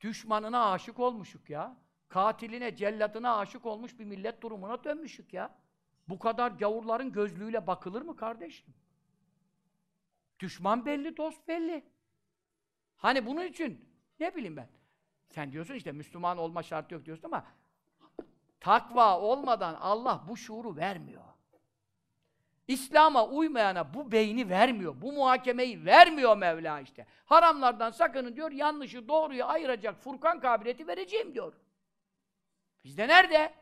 Düşmanına aşık olmuşuk ya. Katiline, celladına aşık olmuş bir millet durumuna dönmüşük ya. Bu kadar gavurların gözlüğüyle bakılır mı kardeşim? Düşman belli, dost belli. Hani bunun için ne bileyim ben. Sen diyorsun işte Müslüman olma şartı yok diyorsun ama takva olmadan Allah bu şuuru vermiyor. İslam'a uymayana bu beyni vermiyor. Bu muhakemeyi vermiyor Mevla işte. Haramlardan sakının diyor, yanlışı doğruyu ayıracak Furkan kabiliyeti vereceğim diyor. Bizde nerede?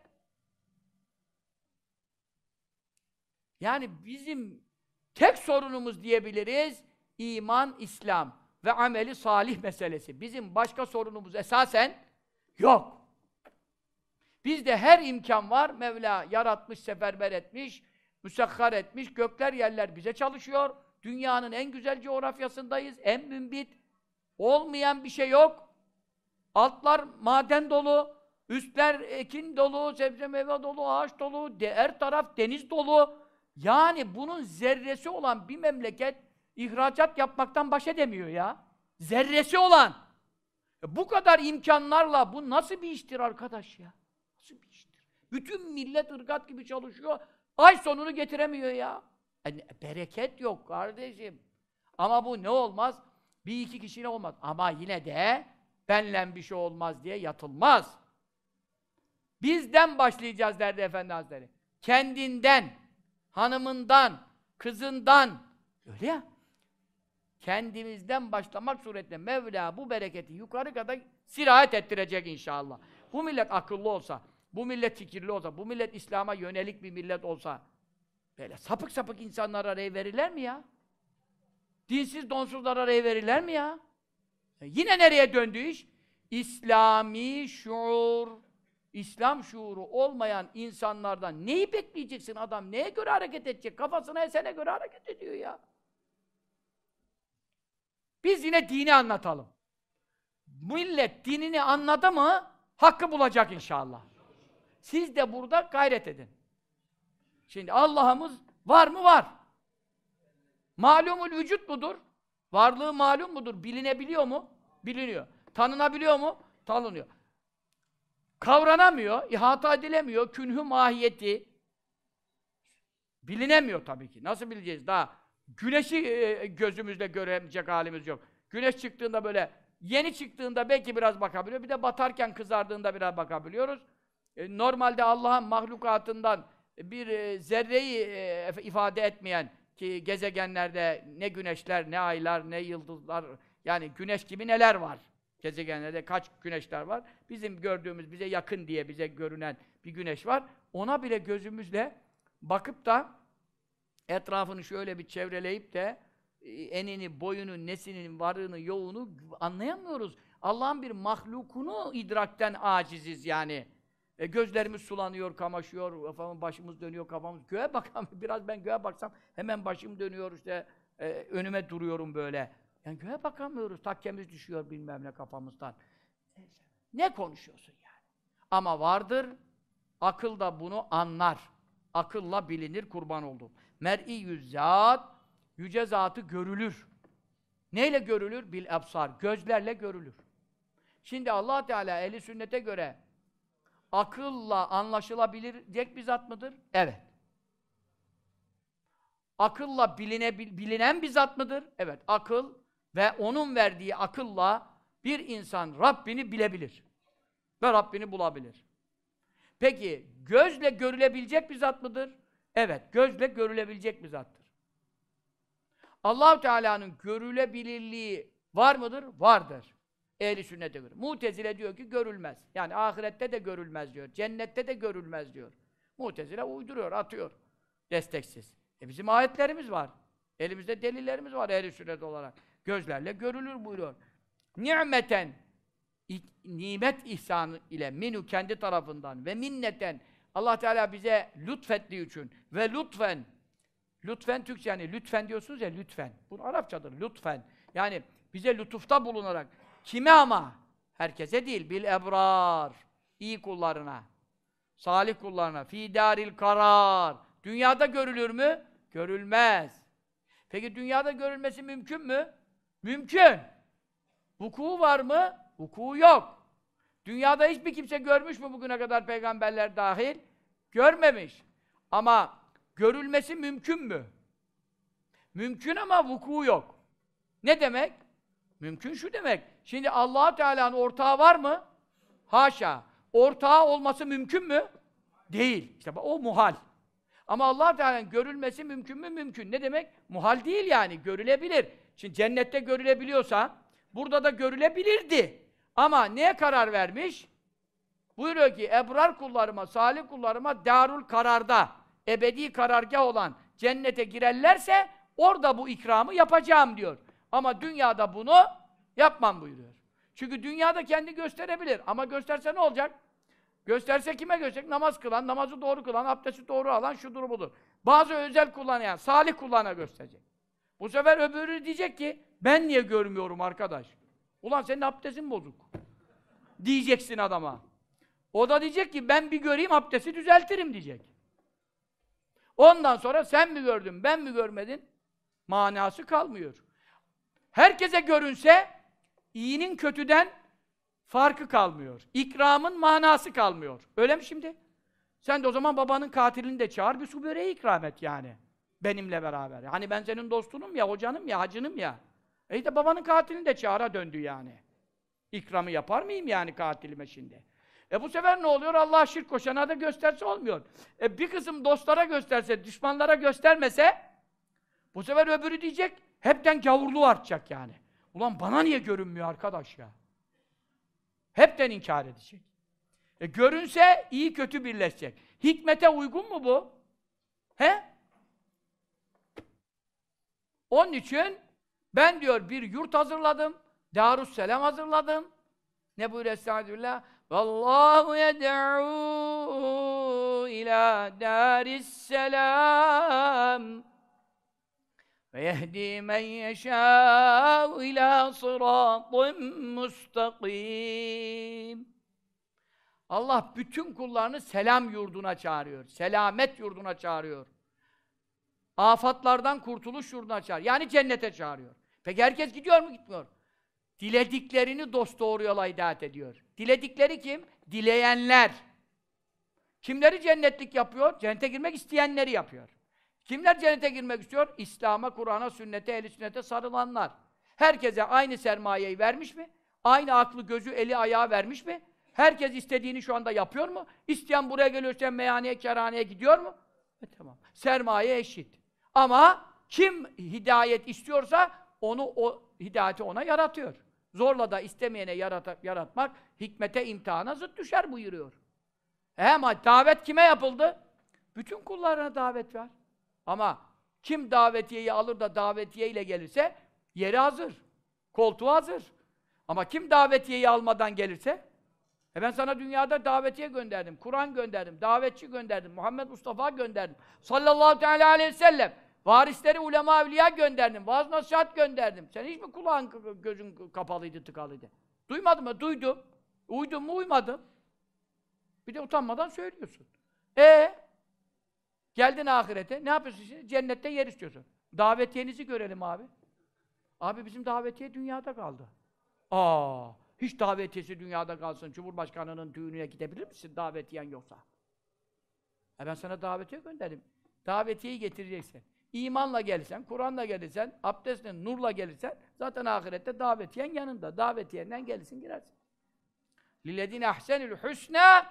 Yani bizim tek sorunumuz diyebiliriz, iman, İslam ve ameli salih meselesi. Bizim başka sorunumuz esasen yok. Bizde her imkan var. Mevla yaratmış, seferber etmiş, müsekhar etmiş. Gökler, yerler bize çalışıyor. Dünyanın en güzel coğrafyasındayız. En mümbit. Olmayan bir şey yok. Altlar maden dolu. Üstler ekin dolu, sebze meyve dolu, ağaç dolu. Her taraf deniz dolu. Yani bunun zerresi olan bir memleket ihracat yapmaktan baş edemiyor ya. Zerresi olan. E bu kadar imkanlarla bu nasıl bir iştir arkadaş ya? Nasıl bir iştir? Bütün millet ırgat gibi çalışıyor. Ay sonunu getiremiyor ya. Yani e, bereket yok kardeşim. Ama bu ne olmaz? Bir iki kişiyle olmaz. Ama yine de benle bir şey olmaz diye yatılmaz. Bizden başlayacağız derdi Efendi Hazretleri. Kendinden, hanımından, kızından. Öyle ya. Kendimizden başlamak suretle Mevla bu bereketi yukarı kadar sirayet ettirecek inşallah. Bu millet akıllı olsa, bu millet fikirli olsa, bu millet İslam'a yönelik bir millet olsa böyle sapık sapık insanlara rey verirler mi ya? Dinsiz donsuzlara rey verirler mi ya? E yine nereye döndü iş? İslami şuur, İslam şuuru olmayan insanlardan neyi bekleyeceksin adam? Neye göre hareket edecek? Kafasına esene göre hareket ediyor ya. Biz yine dini anlatalım. Millet dinini anladı mı hakkı bulacak inşallah. Siz de burada gayret edin. Şimdi Allah'ımız var mı? Var. Malumul vücut mudur? Varlığı malum mudur? Bilinebiliyor mu? Biliniyor. Tanınabiliyor mu? Tanınıyor. Kavranamıyor, ihata edilemiyor, künhü mahiyeti bilinemiyor tabii ki. Nasıl bileceğiz daha? Güneşi e, gözümüzle göremeyecek halimiz yok. Güneş çıktığında böyle, yeni çıktığında belki biraz bakabiliyor. Bir de batarken kızardığında biraz bakabiliyoruz. E, normalde Allah'ın mahlukatından bir e, zerreyi e, ifade etmeyen ki gezegenlerde ne güneşler, ne aylar, ne yıldızlar, yani güneş gibi neler var? Gezegenlerde kaç güneşler var? Bizim gördüğümüz, bize yakın diye bize görünen bir güneş var. Ona bile gözümüzle bakıp da etrafını şöyle bir çevreleyip de e, enini, boyunu, nesinin, varını, yoğunu anlayamıyoruz. Allah'ın bir mahlukunu idrakten aciziz yani. E, gözlerimiz sulanıyor, kamaşıyor, efendim başımız dönüyor, kafamız göğe bakam biraz ben göğe baksam hemen başım dönüyor işte e, önüme duruyorum böyle. Yani göğe bakamıyoruz, takkemiz düşüyor bilmem ne kafamızdan. Neyse. Ne konuşuyorsun yani? Ama vardır, akıl da bunu anlar. Akılla bilinir kurban oldum. Mer'i yüzzat, yüce zatı görülür. Neyle görülür? Bil absar, gözlerle görülür. Şimdi Allah Teala eli sünnete göre akılla anlaşılabilecek bir zat mıdır? Evet. Akılla biline, bilinen bir zat mıdır? Evet. Akıl ve onun verdiği akılla bir insan Rabbini bilebilir. Ve Rabbini bulabilir. Peki, gözle görülebilecek bir zat mıdır? Evet, gözle görülebilecek bir zattır. allah Teala'nın görülebilirliği var mıdır? Vardır. Ehli sünnete göre. Mutezile diyor ki görülmez. Yani ahirette de görülmez diyor. Cennette de görülmez diyor. Mutezile uyduruyor, atıyor. Desteksiz. E bizim ayetlerimiz var. Elimizde delillerimiz var ehli sünnet olarak. Gözlerle görülür buyuruyor. Nimeten nimet ihsanı ile minu kendi tarafından ve minneten Allah Teala bize lütfettiği için ve lütfen lütfen Türkçe yani lütfen diyorsunuz ya lütfen. Bu Arapçadır lütfen. Yani bize lütufta bulunarak kime ama? Herkese değil. Bil ebrar. iyi kullarına. Salih kullarına. Fi daril karar. Dünyada görülür mü? Görülmez. Peki dünyada görülmesi mümkün mü? Mümkün. Vuku var mı? Vuku yok. Dünyada hiçbir kimse görmüş mü bugüne kadar peygamberler dahil? Görmemiş. Ama görülmesi mümkün mü? Mümkün ama vuku yok. Ne demek? Mümkün şu demek. Şimdi allah Teala'nın ortağı var mı? Haşa. Ortağı olması mümkün mü? Değil. İşte o muhal. Ama allah Teala'nın görülmesi mümkün mü? Mümkün. Ne demek? Muhal değil yani. Görülebilir. Şimdi cennette görülebiliyorsa burada da görülebilirdi. Ama neye karar vermiş? Buyuruyor ki ebrar kullarıma, salih kullarıma darul kararda, ebedi karargah olan cennete girerlerse orada bu ikramı yapacağım diyor. Ama dünyada bunu yapmam buyuruyor. Çünkü dünyada kendi gösterebilir. Ama gösterse ne olacak? Gösterse kime gösterecek? Namaz kılan, namazı doğru kılan, abdesti doğru alan şudur budur. Bazı özel kullanan, salih kullana gösterecek. Bu sefer öbürü diyecek ki, ben niye görmüyorum arkadaş? Ulan senin abdestin bozuk. Diyeceksin adama. O da diyecek ki, ben bir göreyim abdesti düzeltirim diyecek. Ondan sonra sen mi gördün, ben mi görmedin? Manası kalmıyor. Herkese görünse, iyinin kötüden farkı kalmıyor. İkramın manası kalmıyor. Öyle mi şimdi? Sen de o zaman babanın katilini de çağır, bir su böreği ikram et yani. Benimle beraber. Hani ben senin dostunum ya, hocanım ya, hacınım ya. E işte babanın katilini de çağıra döndü yani. İkramı yapar mıyım yani katilime şimdi? E bu sefer ne oluyor? Allah şirk koşana da gösterse olmuyor. E bir kısım dostlara gösterse, düşmanlara göstermese bu sefer öbürü diyecek, hepten gavurluğu artacak yani. Ulan bana niye görünmüyor arkadaş ya? Hepten inkar edecek. E görünse iyi kötü birleşecek. Hikmete uygun mu bu? He? Onun için ben diyor bir yurt hazırladım. Darusselam hazırladım. Ne buyuruyor Estağfirullah? Vallahu yed'u ila darisselam ve yehdi men yeşâ'u ila sıratın mustakim. Allah bütün kullarını selam yurduna çağırıyor. Selamet yurduna çağırıyor. Afatlardan kurtuluş yurduna çağırıyor. Yani cennete çağırıyor. Peki herkes gidiyor mu? Gitmiyor. Dilediklerini dost doğru yola hidayet ediyor. Diledikleri kim? Dileyenler. Kimleri cennetlik yapıyor? Cennete girmek isteyenleri yapıyor. Kimler cennete girmek istiyor? İslam'a, Kur'an'a, sünnete, ehl sünnete sarılanlar. Herkese aynı sermayeyi vermiş mi? Aynı aklı, gözü, eli, ayağı vermiş mi? Herkes istediğini şu anda yapıyor mu? İsteyen buraya geliyor, isteyen meyhaneye, kerhaneye gidiyor mu? E, tamam. Sermaye eşit. Ama kim hidayet istiyorsa onu o hidayeti ona yaratıyor. Zorla da istemeyene yarata, yaratmak hikmete imtihana zıt düşer buyuruyor. E ama davet kime yapıldı? Bütün kullarına davet var. Ama kim davetiyeyi alır da davetiye ile gelirse yeri hazır. Koltuğu hazır. Ama kim davetiyeyi almadan gelirse e ben sana dünyada davetiye gönderdim, Kur'an gönderdim, davetçi gönderdim, Muhammed Mustafa gönderdim. Sallallahu teala aleyhi ve sellem. Varisleri ulema evliya gönderdim, vaaz nasihat gönderdim. Sen hiç mi kulağın gözün kapalıydı, tıkalıydı? Duymadın mı? Duydum. Uydum mu? Uymadım. Bir de utanmadan söylüyorsun. E Geldin ahirete. Ne yapıyorsun şimdi? Cennette yer istiyorsun. Davetiyenizi görelim abi. Abi bizim davetiye dünyada kaldı. Aa, hiç davetiyesi dünyada kalsın. Cumhurbaşkanının düğününe gidebilir misin davetiyen yoksa? E ben sana davetiye gönderdim. Davetiyeyi getireceksin. İmanla gelirsen, Kur'an'la gelirsen, abdestle, nurla gelirsen zaten ahirette davetiyen yanında. Davetiyenden gelirsin girersin. Lillezine ahsenül husna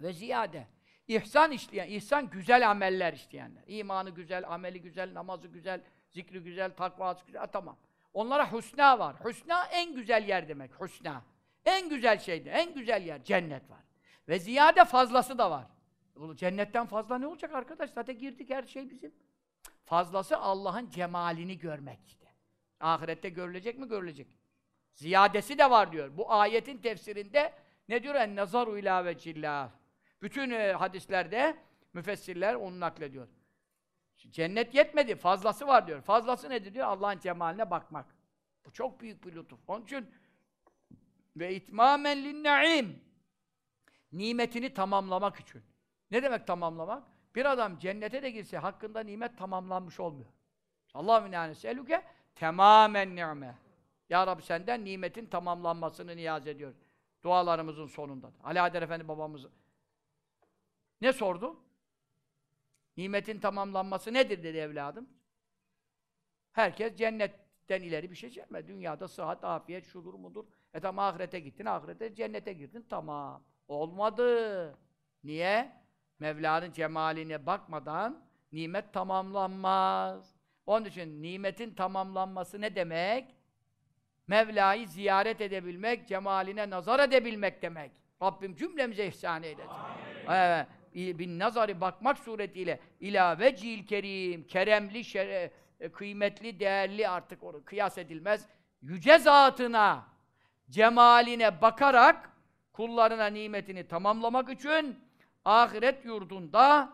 ve ziyade. İhsan işleyen, ihsan güzel ameller işleyenler. İmanı güzel, ameli güzel, namazı güzel, zikri güzel, takvası güzel, tamam. Onlara husna var. Husna en güzel yer demek, husna. En güzel şeydi, en güzel yer, cennet var. Ve ziyade fazlası da var. Cennetten fazla ne olacak arkadaş? Zaten girdik her şey bizim. Fazlası Allah'ın cemalini görmek işte. Ahirette görülecek mi? Görülecek. Ziyadesi de var diyor. Bu ayetin tefsirinde ne diyor? En nazaru ila vecillah. Bütün e, hadislerde müfessirler onu naklediyor. Cennet yetmedi, fazlası var diyor. Fazlası nedir diyor? Allah'ın cemaline bakmak. Bu çok büyük bir lütuf. Onun için ve itmamen linnaim nimetini tamamlamak için. Ne demek tamamlamak? Bir adam cennete de girse hakkında nimet tamamlanmış olmuyor. Allahümme yani seluke tamamen ni'me. Ya Rabbi senden nimetin tamamlanmasını niyaz ediyor. Dualarımızın sonunda. Ali Haydar Efendi babamız ne sordu? Nimetin tamamlanması nedir dedi evladım. Herkes cennetten ileri bir şey çekme. Dünyada sıhhat, afiyet, şudur mudur. E tamam ahirete gittin, ahirete cennete girdin, tamam. Olmadı. Niye? Mevla'nın cemaline bakmadan nimet tamamlanmaz. Onun için nimetin tamamlanması ne demek? Mevla'yı ziyaret edebilmek, cemaline nazar edebilmek demek. Rabbim cümlemize ihsan eylesin. Evet bin nazari bakmak suretiyle ila vecihil kerim, keremli, şere, e, kıymetli, değerli artık onu kıyas edilmez. Yüce zatına, cemaline bakarak kullarına nimetini tamamlamak için ahiret yurdunda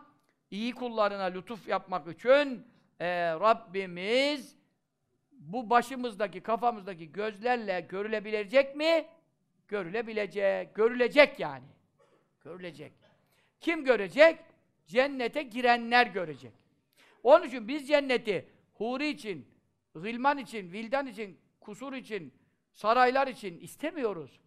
iyi kullarına lütuf yapmak için e, Rabbimiz bu başımızdaki, kafamızdaki gözlerle görülebilecek mi? Görülebilecek. Görülecek yani. Görülecek. Kim görecek? Cennete girenler görecek. Onun için biz cenneti huri için, gılman için, vildan için, kusur için, saraylar için istemiyoruz.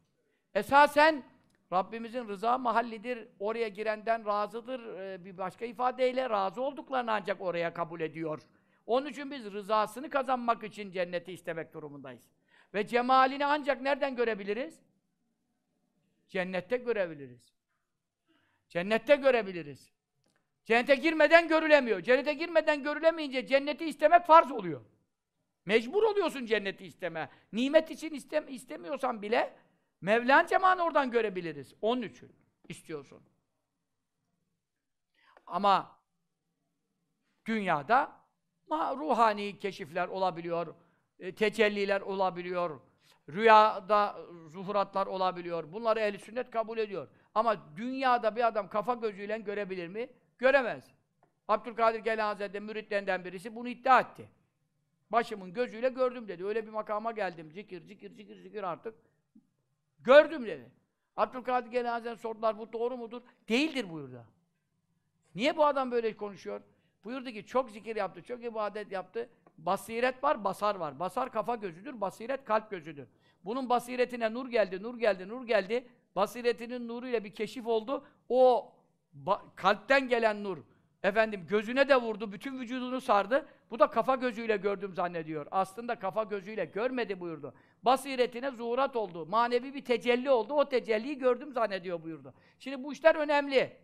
Esasen Rabbimizin rıza mahallidir, oraya girenden razıdır, ee, bir başka ifadeyle razı olduklarını ancak oraya kabul ediyor. Onun için biz rızasını kazanmak için cenneti istemek durumundayız. Ve cemalini ancak nereden görebiliriz? Cennette görebiliriz. Cennette görebiliriz. Cennete girmeden görülemiyor. Cennete girmeden görülemeyince cenneti istemek farz oluyor. Mecbur oluyorsun cenneti isteme. Nimet için istem istemiyorsan bile Mevlan cemanı oradan görebiliriz. Onun için istiyorsun. Ama dünyada ruhani keşifler olabiliyor, e, tecelliler olabiliyor, rüyada zuhuratlar olabiliyor. Bunları ehl sünnet kabul ediyor. Ama dünyada bir adam kafa gözüyle görebilir mi? Göremez. Abdülkadir Geylani Hazretleri müritlerinden birisi bunu iddia etti. Başımın gözüyle gördüm dedi. Öyle bir makama geldim. Zikir, zikir, zikir, zikir artık. Gördüm dedi. Abdülkadir Hazretleri sordular, bu doğru mudur? Değildir buyurdu. Niye bu adam böyle konuşuyor? Buyurdu ki çok zikir yaptı, çok ibadet yaptı. Basiret var, basar var. Basar kafa gözüdür, basiret kalp gözüdür. Bunun basiretine nur geldi, nur geldi, nur geldi basiretinin nuruyla bir keşif oldu. O kalpten gelen nur, Efendim gözüne de vurdu, bütün vücudunu sardı. Bu da kafa gözüyle gördüm zannediyor. Aslında kafa gözüyle görmedi buyurdu. Basiretine zuhurat oldu. Manevi bir tecelli oldu. O tecelliyi gördüm zannediyor buyurdu. Şimdi bu işler önemli.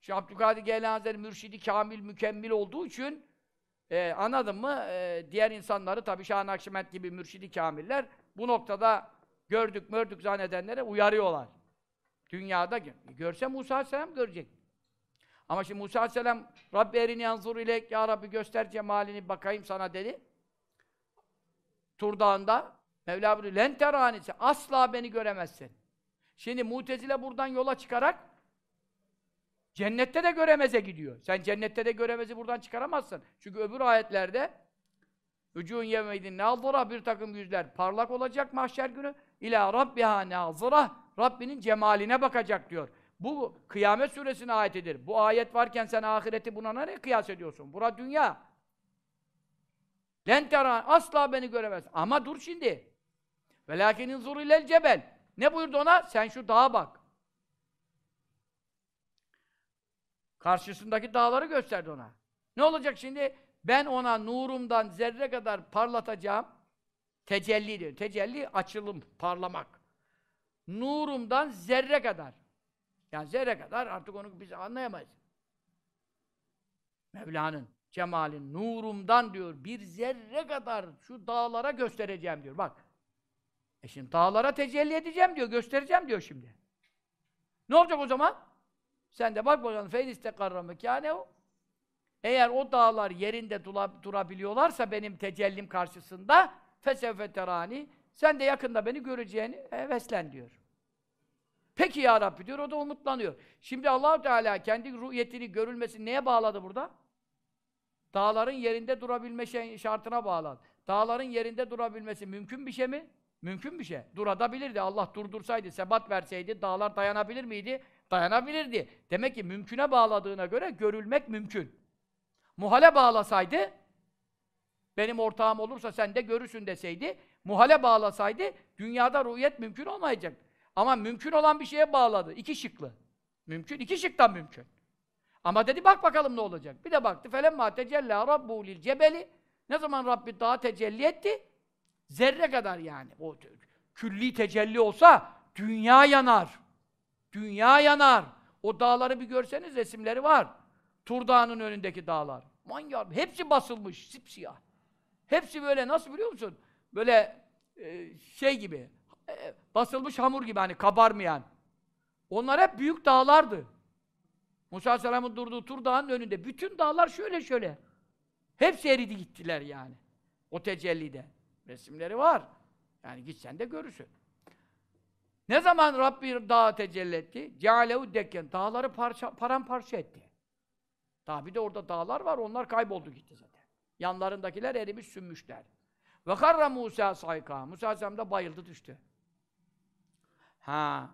Şeyh Abdülkadir Geylani mürşidi kamil, mükemmel olduğu için e, anladın mı? E, diğer insanları tabii Şah Nakşibend gibi mürşidi kamiller bu noktada gördük mördük zannedenlere uyarıyorlar. Dünyada görse Musa Aleyhisselam görecek. Ama şimdi Musa Aleyhisselam Rabbi erini yanzur ile ya Rabbi göster cemalini bakayım sana dedi. Tur Dağı'nda Mevla buyuruyor len teranisi asla beni göremezsin. Şimdi Mutezile buradan yola çıkarak cennette de göremeze gidiyor. Sen cennette de göremezi buradan çıkaramazsın. Çünkü öbür ayetlerde Ücûn yevmeydin nazıra bir takım yüzler parlak olacak mahşer günü. İlâ rabbiha nazıra Rabbinin cemaline bakacak diyor. Bu kıyamet suresinin ayetidir. Bu ayet varken sen ahireti buna nereye kıyas ediyorsun? Bura dünya. Lentera asla beni göremez. Ama dur şimdi. Velâkinin zurillel cebel. Ne buyurdu ona? Sen şu dağa bak. Karşısındaki dağları gösterdi ona. Ne olacak şimdi? Ben ona nurumdan zerre kadar parlatacağım. Tecelli diyor. Tecelli açılım, parlamak. Nurumdan zerre kadar. Yani zerre kadar artık onu biz anlayamayız. Mevla'nın, cemalin, nurumdan diyor bir zerre kadar şu dağlara göstereceğim diyor. Bak. E şimdi dağlara tecelli edeceğim diyor, göstereceğim diyor şimdi. Ne olacak o zaman? Sen de bak bakalım feyn istekarra mekânehu. Eğer o dağlar yerinde dura, durabiliyorlarsa benim tecellim karşısında fesevfe terani sen de yakında beni göreceğini heveslen diyor. Peki ya Rabbi diyor, o da umutlanıyor. Şimdi Allahu Teala kendi rü'yetini, görülmesini neye bağladı burada? Dağların yerinde durabilme şey, şartına bağladı. Dağların yerinde durabilmesi mümkün bir şey mi? Mümkün bir şey. Duradabilirdi. Allah durdursaydı, sebat verseydi dağlar dayanabilir miydi? Dayanabilirdi. Demek ki mümküne bağladığına göre görülmek mümkün. Muhale bağlasaydı, benim ortağım olursa sen de görürsün deseydi, muhale bağlasaydı, dünyada ruhiyet mümkün olmayacak. Ama mümkün olan bir şeye bağladı. İki şıklı. Mümkün, iki şıktan mümkün. Ama dedi bak bakalım ne olacak. Bir de baktı. Tecella rabbu lil cebeli. Ne zaman Rabbi daha tecelli etti? Zerre kadar yani. O külli tecelli olsa dünya yanar. Dünya yanar. O dağları bir görseniz resimleri var. Tur Dağı'nın önündeki dağlar. Manyak. Hepsi basılmış. Sipsiyah. Hepsi böyle nasıl biliyor musun? Böyle e, şey gibi. E, basılmış hamur gibi hani kabarmayan. Onlar hep büyük dağlardı. Musa Aleyhisselam'ın durduğu Tur Dağı'nın önünde. Bütün dağlar şöyle şöyle. Hepsi eridi gittiler yani. O tecellide. Resimleri var. Yani gitsen de görürsün. Ne zaman Rabbi dağı tecelli etti? Cealehu dekken. Dağları parça, paramparça etti. Daha bir de orada dağlar var. Onlar kayboldu gitti zaten. Yanlarındakiler erimiş sünmüşler. Ve karra Musa sayka. Musa Aleyhisselam da bayıldı düştü. Ha.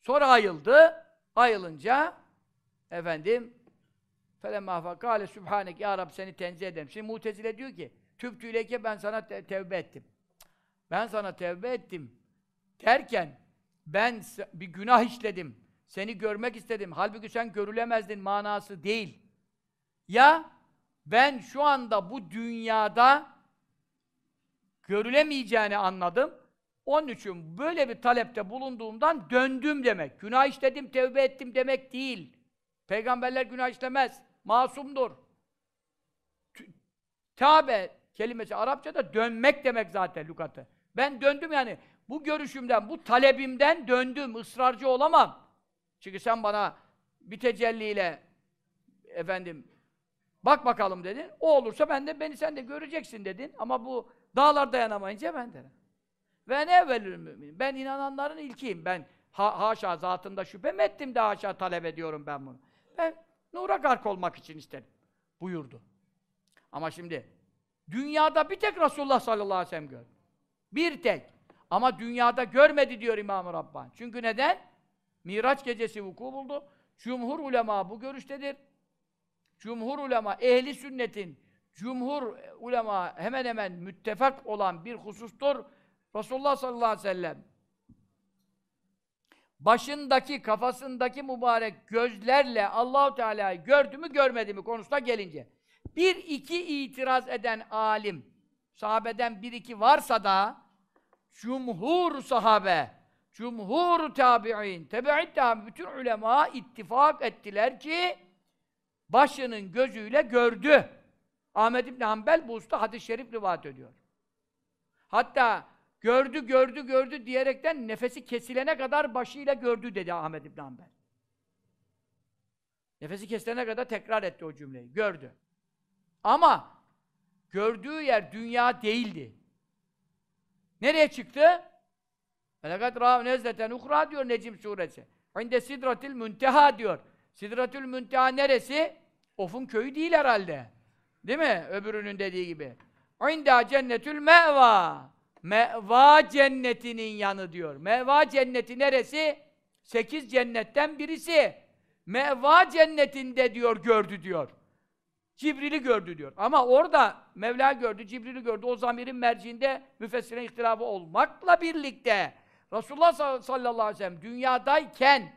Sonra ayıldı. Ayılınca efendim felemma fakale sübhanek ya Rab seni tenzih ederim. Şimdi Mutezile diyor ki tübtüyleke ben sana te tevbe ettim. Ben sana tevbe ettim derken ben bir günah işledim. Seni görmek istedim. Halbuki sen görülemezdin manası değil. Ya ben şu anda bu dünyada görülemeyeceğini anladım. Onun için böyle bir talepte bulunduğumdan döndüm demek. Günah işledim, tevbe ettim demek değil. Peygamberler günah işlemez. Masumdur. Tâbe kelimesi Arapçada dönmek demek zaten lügatı. Ben döndüm yani. Bu görüşümden, bu talebimden döndüm. ısrarcı olamam. Çünkü sen bana bir tecelliyle efendim bak bakalım dedin. O olursa ben de beni sen de göreceksin dedin. Ama bu dağlar dayanamayınca ben derim. Ve ne evvelül mümin. Ben inananların ilkiyim. Ben ha haşa zatında şüphe mi ettim de haşa talep ediyorum ben bunu. Ben nura gark olmak için istedim. Buyurdu. Ama şimdi dünyada bir tek Resulullah sallallahu aleyhi ve sellem gördü. Bir tek. Ama dünyada görmedi diyor İmam-ı Rabbani. Çünkü neden? Miraç gecesi vuku buldu. Cumhur ulema bu görüştedir. Cumhur ulema, ehli sünnetin, cumhur ulema hemen hemen müttefak olan bir husustur. Resulullah sallallahu aleyhi ve sellem başındaki, kafasındaki mübarek gözlerle Allahu Teala'yı gördü mü görmedi mi konusuna gelince. Bir iki itiraz eden alim, sahabeden bir iki varsa da cumhur sahabe, cumhur tabi'in, tebi'it tabi, bütün ulema ittifak ettiler ki başının gözüyle gördü. Ahmed İbni Hanbel bu usta hadis-i şerif rivayet ediyor. Hatta gördü, gördü, gördü diyerekten nefesi kesilene kadar başıyla gördü dedi Ahmed İbni Hanbel. Nefesi kesilene kadar tekrar etti o cümleyi. Gördü. Ama gördüğü yer dünya değildi. Nereye çıktı? Velakat râv nezleten uhra diyor Necim suresi. İnde sidratil münteha diyor. Sidratül münteha neresi? Of'un köyü değil herhalde. Değil mi? Öbürünün dediği gibi. İnda cennetül meva. Meva cennetinin yanı diyor. Meva cenneti neresi? Sekiz cennetten birisi. Meva cennetinde diyor, gördü diyor. Cibril'i gördü diyor. Ama orada Mevla gördü, Cibril'i gördü. O zamirin merciinde müfessirin ihtilafı olmakla birlikte Resulullah sallallahu aleyhi ve sellem dünyadayken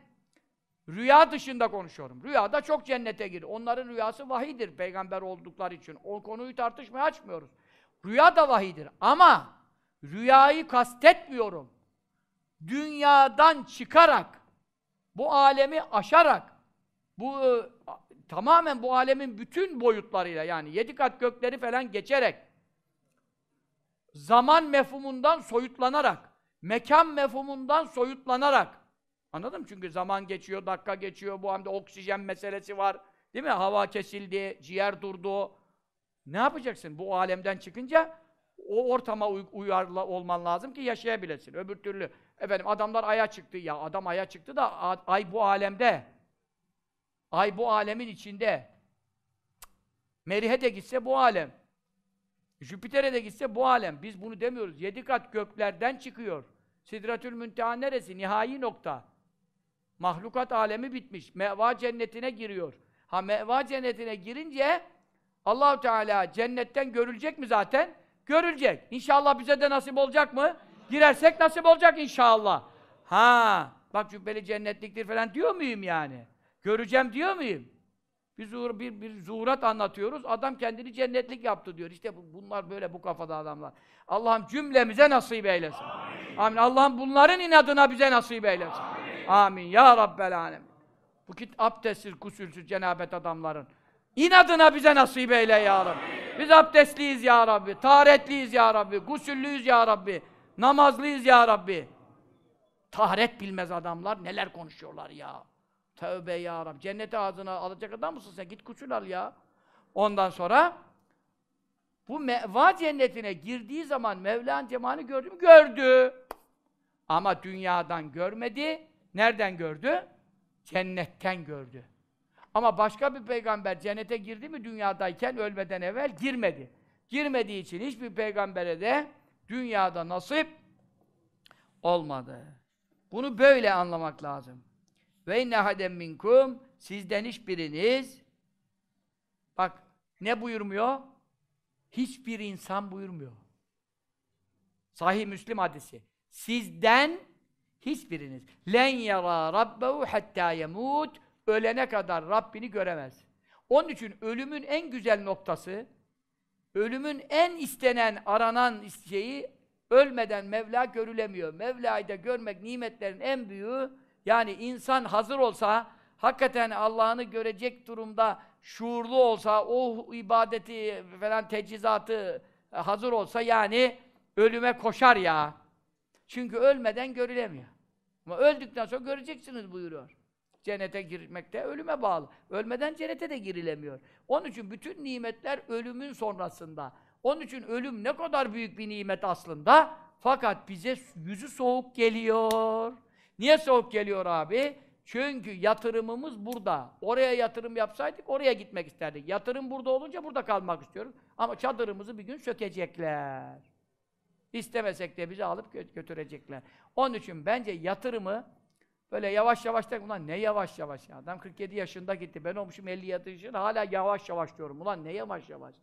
rüya dışında konuşuyorum. Rüyada çok cennete gir. Onların rüyası vahidir peygamber oldukları için. O konuyu tartışmaya açmıyoruz. Rüya da vahidir. Ama rüyayı kastetmiyorum. Dünyadan çıkarak, bu alemi aşarak, bu e, tamamen bu alemin bütün boyutlarıyla yani yedi kat gökleri falan geçerek zaman mefhumundan soyutlanarak mekan mefhumundan soyutlanarak anladın mı? Çünkü zaman geçiyor, dakika geçiyor, bu hamda oksijen meselesi var. Değil mi? Hava kesildi, ciğer durdu. Ne yapacaksın? Bu alemden çıkınca o ortama uy olman lazım ki yaşayabilesin. Öbür türlü efendim adamlar aya çıktı. Ya adam aya çıktı da ay bu alemde. Ay bu alemin içinde. Merih'e de gitse bu alem. Jüpiter'e de gitse bu alem. Biz bunu demiyoruz. Yedi kat göklerden çıkıyor. Sidratül Münteha neresi? Nihai nokta. Mahlukat alemi bitmiş. Meva cennetine giriyor. Ha meva cennetine girince Allahu Teala cennetten görülecek mi zaten? Görülecek. İnşallah bize de nasip olacak mı? Girersek nasip olacak inşallah. Ha, bak cübbeli cennetliktir falan diyor muyum yani? Göreceğim diyor muyum? Bir, zuhur, bir, bir zuhurat anlatıyoruz. Adam kendini cennetlik yaptı diyor. İşte bunlar böyle bu kafada adamlar. Allah'ım cümlemize nasip eylesin. Amin. Amin. Allah'ım bunların inadına bize nasip eylesin. Amin. Amin. Ya Rabbel Alem. Bu kit abdestsiz, kusursuz cenabet adamların. İnadına bize nasip eyle ya Rabbi. Biz abdestliyiz ya Rabbi. Taharetliyiz ya Rabbi. Gusüllüyüz ya Rabbi. Namazlıyız ya Rabbi. Taharet bilmez adamlar neler konuşuyorlar ya. Tövbe ya Rabbi. Cennete ağzına alacak adam mısın sen? Git kusul al ya. Ondan sonra bu meva cennetine girdiği zaman Mevla'nın cemalini gördü mü? Gördü. Ama dünyadan görmedi. Nereden gördü? Cennetten gördü. Ama başka bir peygamber cennete girdi mi dünyadayken ölmeden evvel girmedi. Girmediği için hiçbir peygambere de dünyada nasip olmadı. Bunu böyle anlamak lazım. Ve inne hadem minkum sizden hiçbiriniz bak ne buyurmuyor? Hiçbir insan buyurmuyor. Sahih Müslim hadisi. Sizden hiçbiriniz len yara rabbehu hatta yemut ölene kadar Rabbini göremez. Onun için ölümün en güzel noktası ölümün en istenen, aranan şeyi ölmeden Mevla görülemiyor. Mevla'yı da görmek nimetlerin en büyüğü yani insan hazır olsa, hakikaten Allah'ını görecek durumda şuurlu olsa, o ibadeti falan tecizatı e, hazır olsa yani ölüme koşar ya. Çünkü ölmeden görülemiyor. Ama öldükten sonra göreceksiniz buyuruyor. Cennete girmek de ölüme bağlı. Ölmeden cennete de girilemiyor. Onun için bütün nimetler ölümün sonrasında. Onun için ölüm ne kadar büyük bir nimet aslında. Fakat bize yüzü soğuk geliyor. Niye soğuk geliyor abi? Çünkü yatırımımız burada. Oraya yatırım yapsaydık oraya gitmek isterdik. Yatırım burada olunca burada kalmak istiyoruz. Ama çadırımızı bir gün sökecekler. İstemesek de bizi alıp gö götürecekler. Onun için bence yatırımı böyle yavaş yavaş da ulan ne yavaş yavaş ya. Adam 47 yaşında gitti. Ben olmuşum 57 yaşında hala yavaş yavaş diyorum. Ulan ne yavaş yavaş.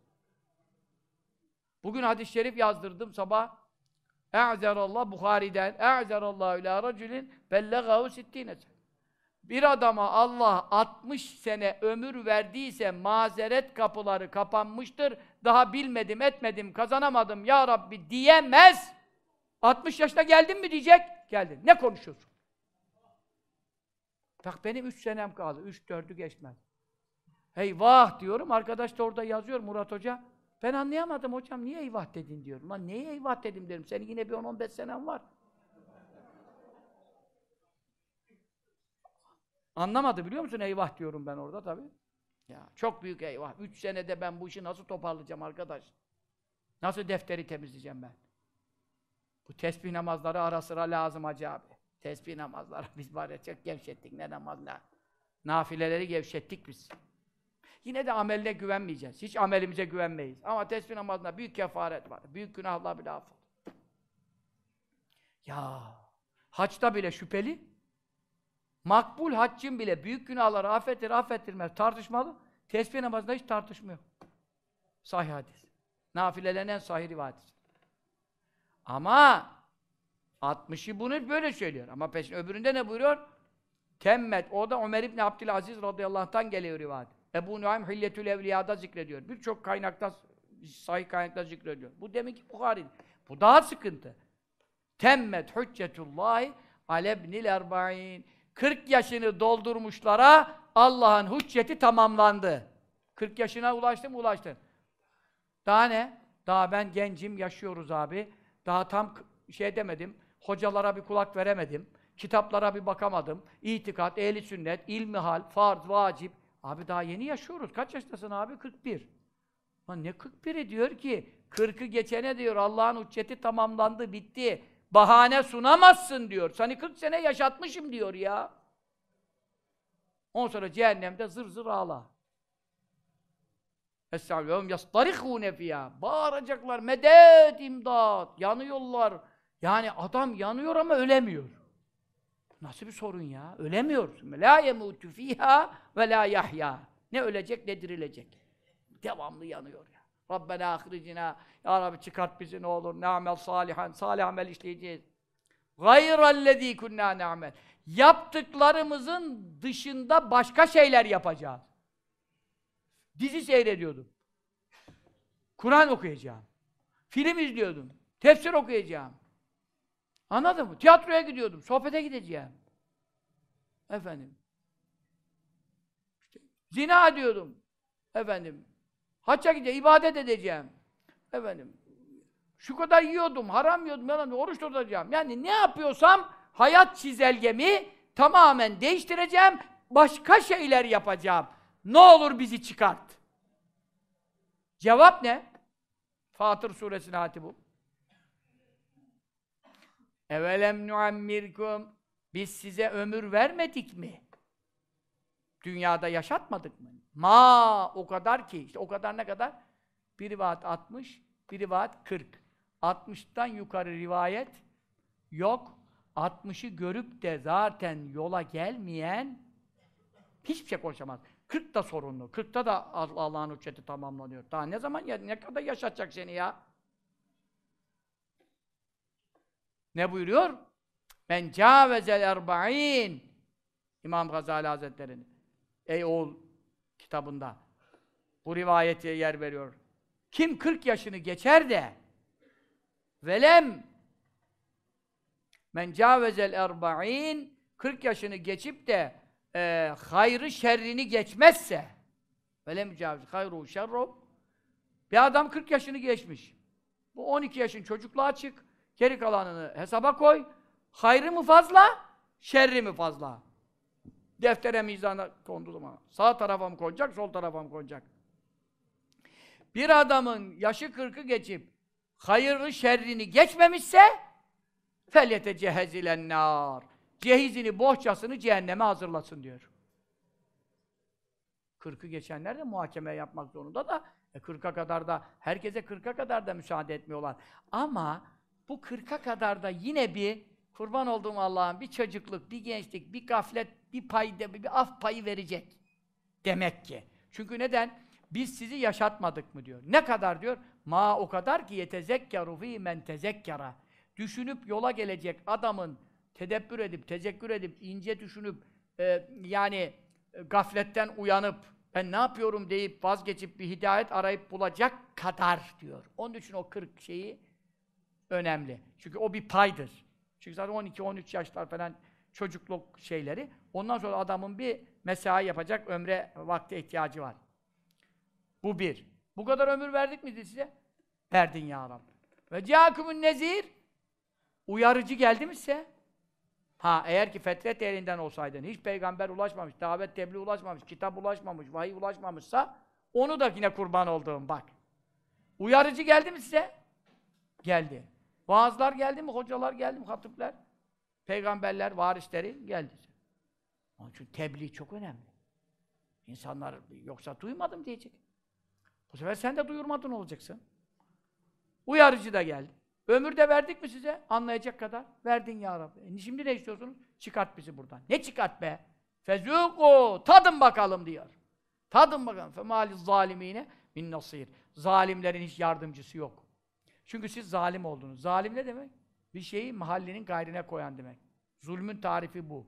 Bugün hadis-i şerif yazdırdım sabah. E'zerallah Bukhari'den E'zerallahu ila raculin bellegahu sittine Bir adama Allah 60 sene ömür verdiyse mazeret kapıları kapanmıştır. Daha bilmedim, etmedim, kazanamadım ya Rabbi diyemez. 60 yaşına geldin mi diyecek? Geldin. Ne konuşuyorsun? Bak benim 3 senem kaldı. 3 4'ü geçmez. Eyvah diyorum. Arkadaş da orada yazıyor Murat Hoca. Ben anlayamadım hocam. Niye eyvah dedin diyorum. Lan neye eyvah dedim derim. Senin yine bir 10-15 senem var. Anlamadı biliyor musun? Eyvah diyorum ben orada tabii. Ya çok büyük eyvah. Üç senede ben bu işi nasıl toparlayacağım arkadaş? Nasıl defteri temizleyeceğim ben? Bu tesbih namazları ara sıra lazım hacı abi. Tesbih namazları biz var ya gevşettik ne namazla. Nafileleri gevşettik biz. Yine de ameline güvenmeyeceğiz. Hiç amelimize güvenmeyiz. Ama tesbih namazında büyük kefaret var. Büyük günahlar bile affol. Ya haçta bile şüpheli. Makbul haccın bile büyük günahları affettir, affettirmez tartışmalı. Tesbih namazında hiç tartışmıyor. Sahih hadis. Nafilelerin en sahih rivayeti. Ama 60'ı bunu böyle söylüyor. Ama peşin öbüründe ne buyuruyor? Temmet. O da Ömer İbni Abdülaziz radıyallahu geliyor rivayet. Ebu Nuaym Hilletül Evliya'da zikrediyor. Birçok kaynakta, sahih kaynakta zikrediyor. Bu demek ki Bukhari. Bu daha sıkıntı. Temmet hüccetullahi alebnil erba'in. 40 yaşını doldurmuşlara Allah'ın hücceti tamamlandı. 40 yaşına ulaştın mı? Ulaştın. Daha ne? Daha ben gencim, yaşıyoruz abi. Daha tam şey demedim. Hocalara bir kulak veremedim. Kitaplara bir bakamadım. İtikat, ehli sünnet, ilmihal, farz, vacip. Abi daha yeni yaşıyoruz. Kaç yaştasın abi? 41. Lan ne 41'i diyor ki? 40'ı geçene diyor Allah'ın hücceti tamamlandı, bitti. Bahane sunamazsın diyor. Seni 40 sene yaşatmışım diyor ya. Ondan sonra cehennemde zır zır ağla. Estağfirullah yastarihune fiyâ. Bağıracaklar, medet, imdat. Yanıyorlar. Yani adam yanıyor ama ölemiyor. Nasıl bir sorun ya? Ölemiyor. La yemutu fiha ve la yahya. Ne ölecek ne dirilecek. Devamlı yanıyor ya. Rabbena ahricina. Ya Rabbi çıkart bizi ne olur. Na'mel salihan. Salih amel işleyeceğiz. Gayrellezî kunnâ na'mel. Yaptıklarımızın dışında başka şeyler yapacağız. Dizi seyrediyordum. Kur'an okuyacağım. Film izliyordum. Tefsir okuyacağım. Anladın mı? Tiyatroya gidiyordum. Sohbete gideceğim. Efendim. İşte, zina diyordum. Efendim. Hacca gideceğim, ibadet edeceğim. Efendim. Şu kadar yiyordum, haram yiyordum, yalan oruç tutacağım. Yani ne yapıyorsam hayat çizelgemi tamamen değiştireceğim. Başka şeyler yapacağım. Ne olur bizi çıkart. Cevap ne? Fatır suresinin hati bu. Evelem nuammirkum Biz size ömür vermedik mi? Dünyada yaşatmadık mı? Ma o kadar ki, işte o kadar ne kadar? Bir rivayet 60, bir rivayet 40. 60'tan yukarı rivayet yok. 60'ı görüp de zaten yola gelmeyen hiçbir şey konuşamaz. 40 da sorunlu. 40'ta da Allah'ın hücceti tamamlanıyor. Daha ne zaman ya ne kadar yaşatacak seni ya? Ne buyuruyor? Men cavezel erba'in İmam Gazali Hazretleri'nin Ey oğul kitabında bu rivayete yer veriyor. Kim 40 yaşını geçer de velem men cavezel erba'in 40 yaşını geçip de e, hayrı şerrini geçmezse velem caviz hayru şerru bir adam 40 yaşını geçmiş. Bu 12 yaşın çocukluğa çık. Geri kalanını hesaba koy. Hayrı mı fazla, şerri mi fazla? Deftere mizana kondu zaman. Sağ tarafa mı konacak, sol tarafa mı konacak? Bir adamın yaşı kırkı geçip hayırlı şerrini geçmemişse felyete cehezilen nar. Cehizini, bohçasını cehenneme hazırlasın diyor. Kırkı geçenler de muhakeme yapmak zorunda da e, kırka kadar da herkese kırka kadar da müsaade etmiyorlar. Ama bu kırka kadar da yine bir kurban olduğum Allah'ın bir çocukluk, bir gençlik, bir gaflet, bir payda, bir af payı verecek. Demek ki. Çünkü neden? Biz sizi yaşatmadık mı diyor. Ne kadar diyor? Ma o kadar ki yetezekkeru fî men tezekkera. düşünüp yola gelecek adamın tedebbür edip, tezekkür edip, ince düşünüp, e, yani e, gafletten uyanıp, ben ne yapıyorum deyip vazgeçip bir hidayet arayıp bulacak kadar diyor. Onun için o 40 şeyi önemli. Çünkü o bir paydır. Çünkü zaten 12-13 yaşlar falan çocukluk şeyleri. Ondan sonra adamın bir mesai yapacak ömre vakti ihtiyacı var. Bu bir. Bu kadar ömür verdik mi size? Verdin ya Rabbi. Ve cihakumun nezir uyarıcı geldi mi size? Ha eğer ki fetret elinden olsaydın, hiç peygamber ulaşmamış, davet tebliğ ulaşmamış, kitap ulaşmamış, vahiy ulaşmamışsa onu da yine kurban olduğum bak. Uyarıcı geldi mi size? Geldi. Vaazlar geldi mi? Hocalar geldi mi? Hatipler, peygamberler, varisleri geldi. Onun için tebliğ çok önemli. İnsanlar yoksa duymadım diyecek. Bu sefer sen de duyurmadın olacaksın. Uyarıcı da geldi. Ömür de verdik mi size? Anlayacak kadar. Verdin ya Rabbi. E şimdi ne istiyorsunuz? Çıkart bizi buradan. Ne çıkart be? Fezûkû. Tadın bakalım diyor. Tadın bakalım. Femâli zalimine min nasir. Zalimlerin hiç yardımcısı yok. Çünkü siz zalim oldunuz. Zalim ne demek? Bir şeyi mahallinin gayrine koyan demek. Zulmün tarifi bu.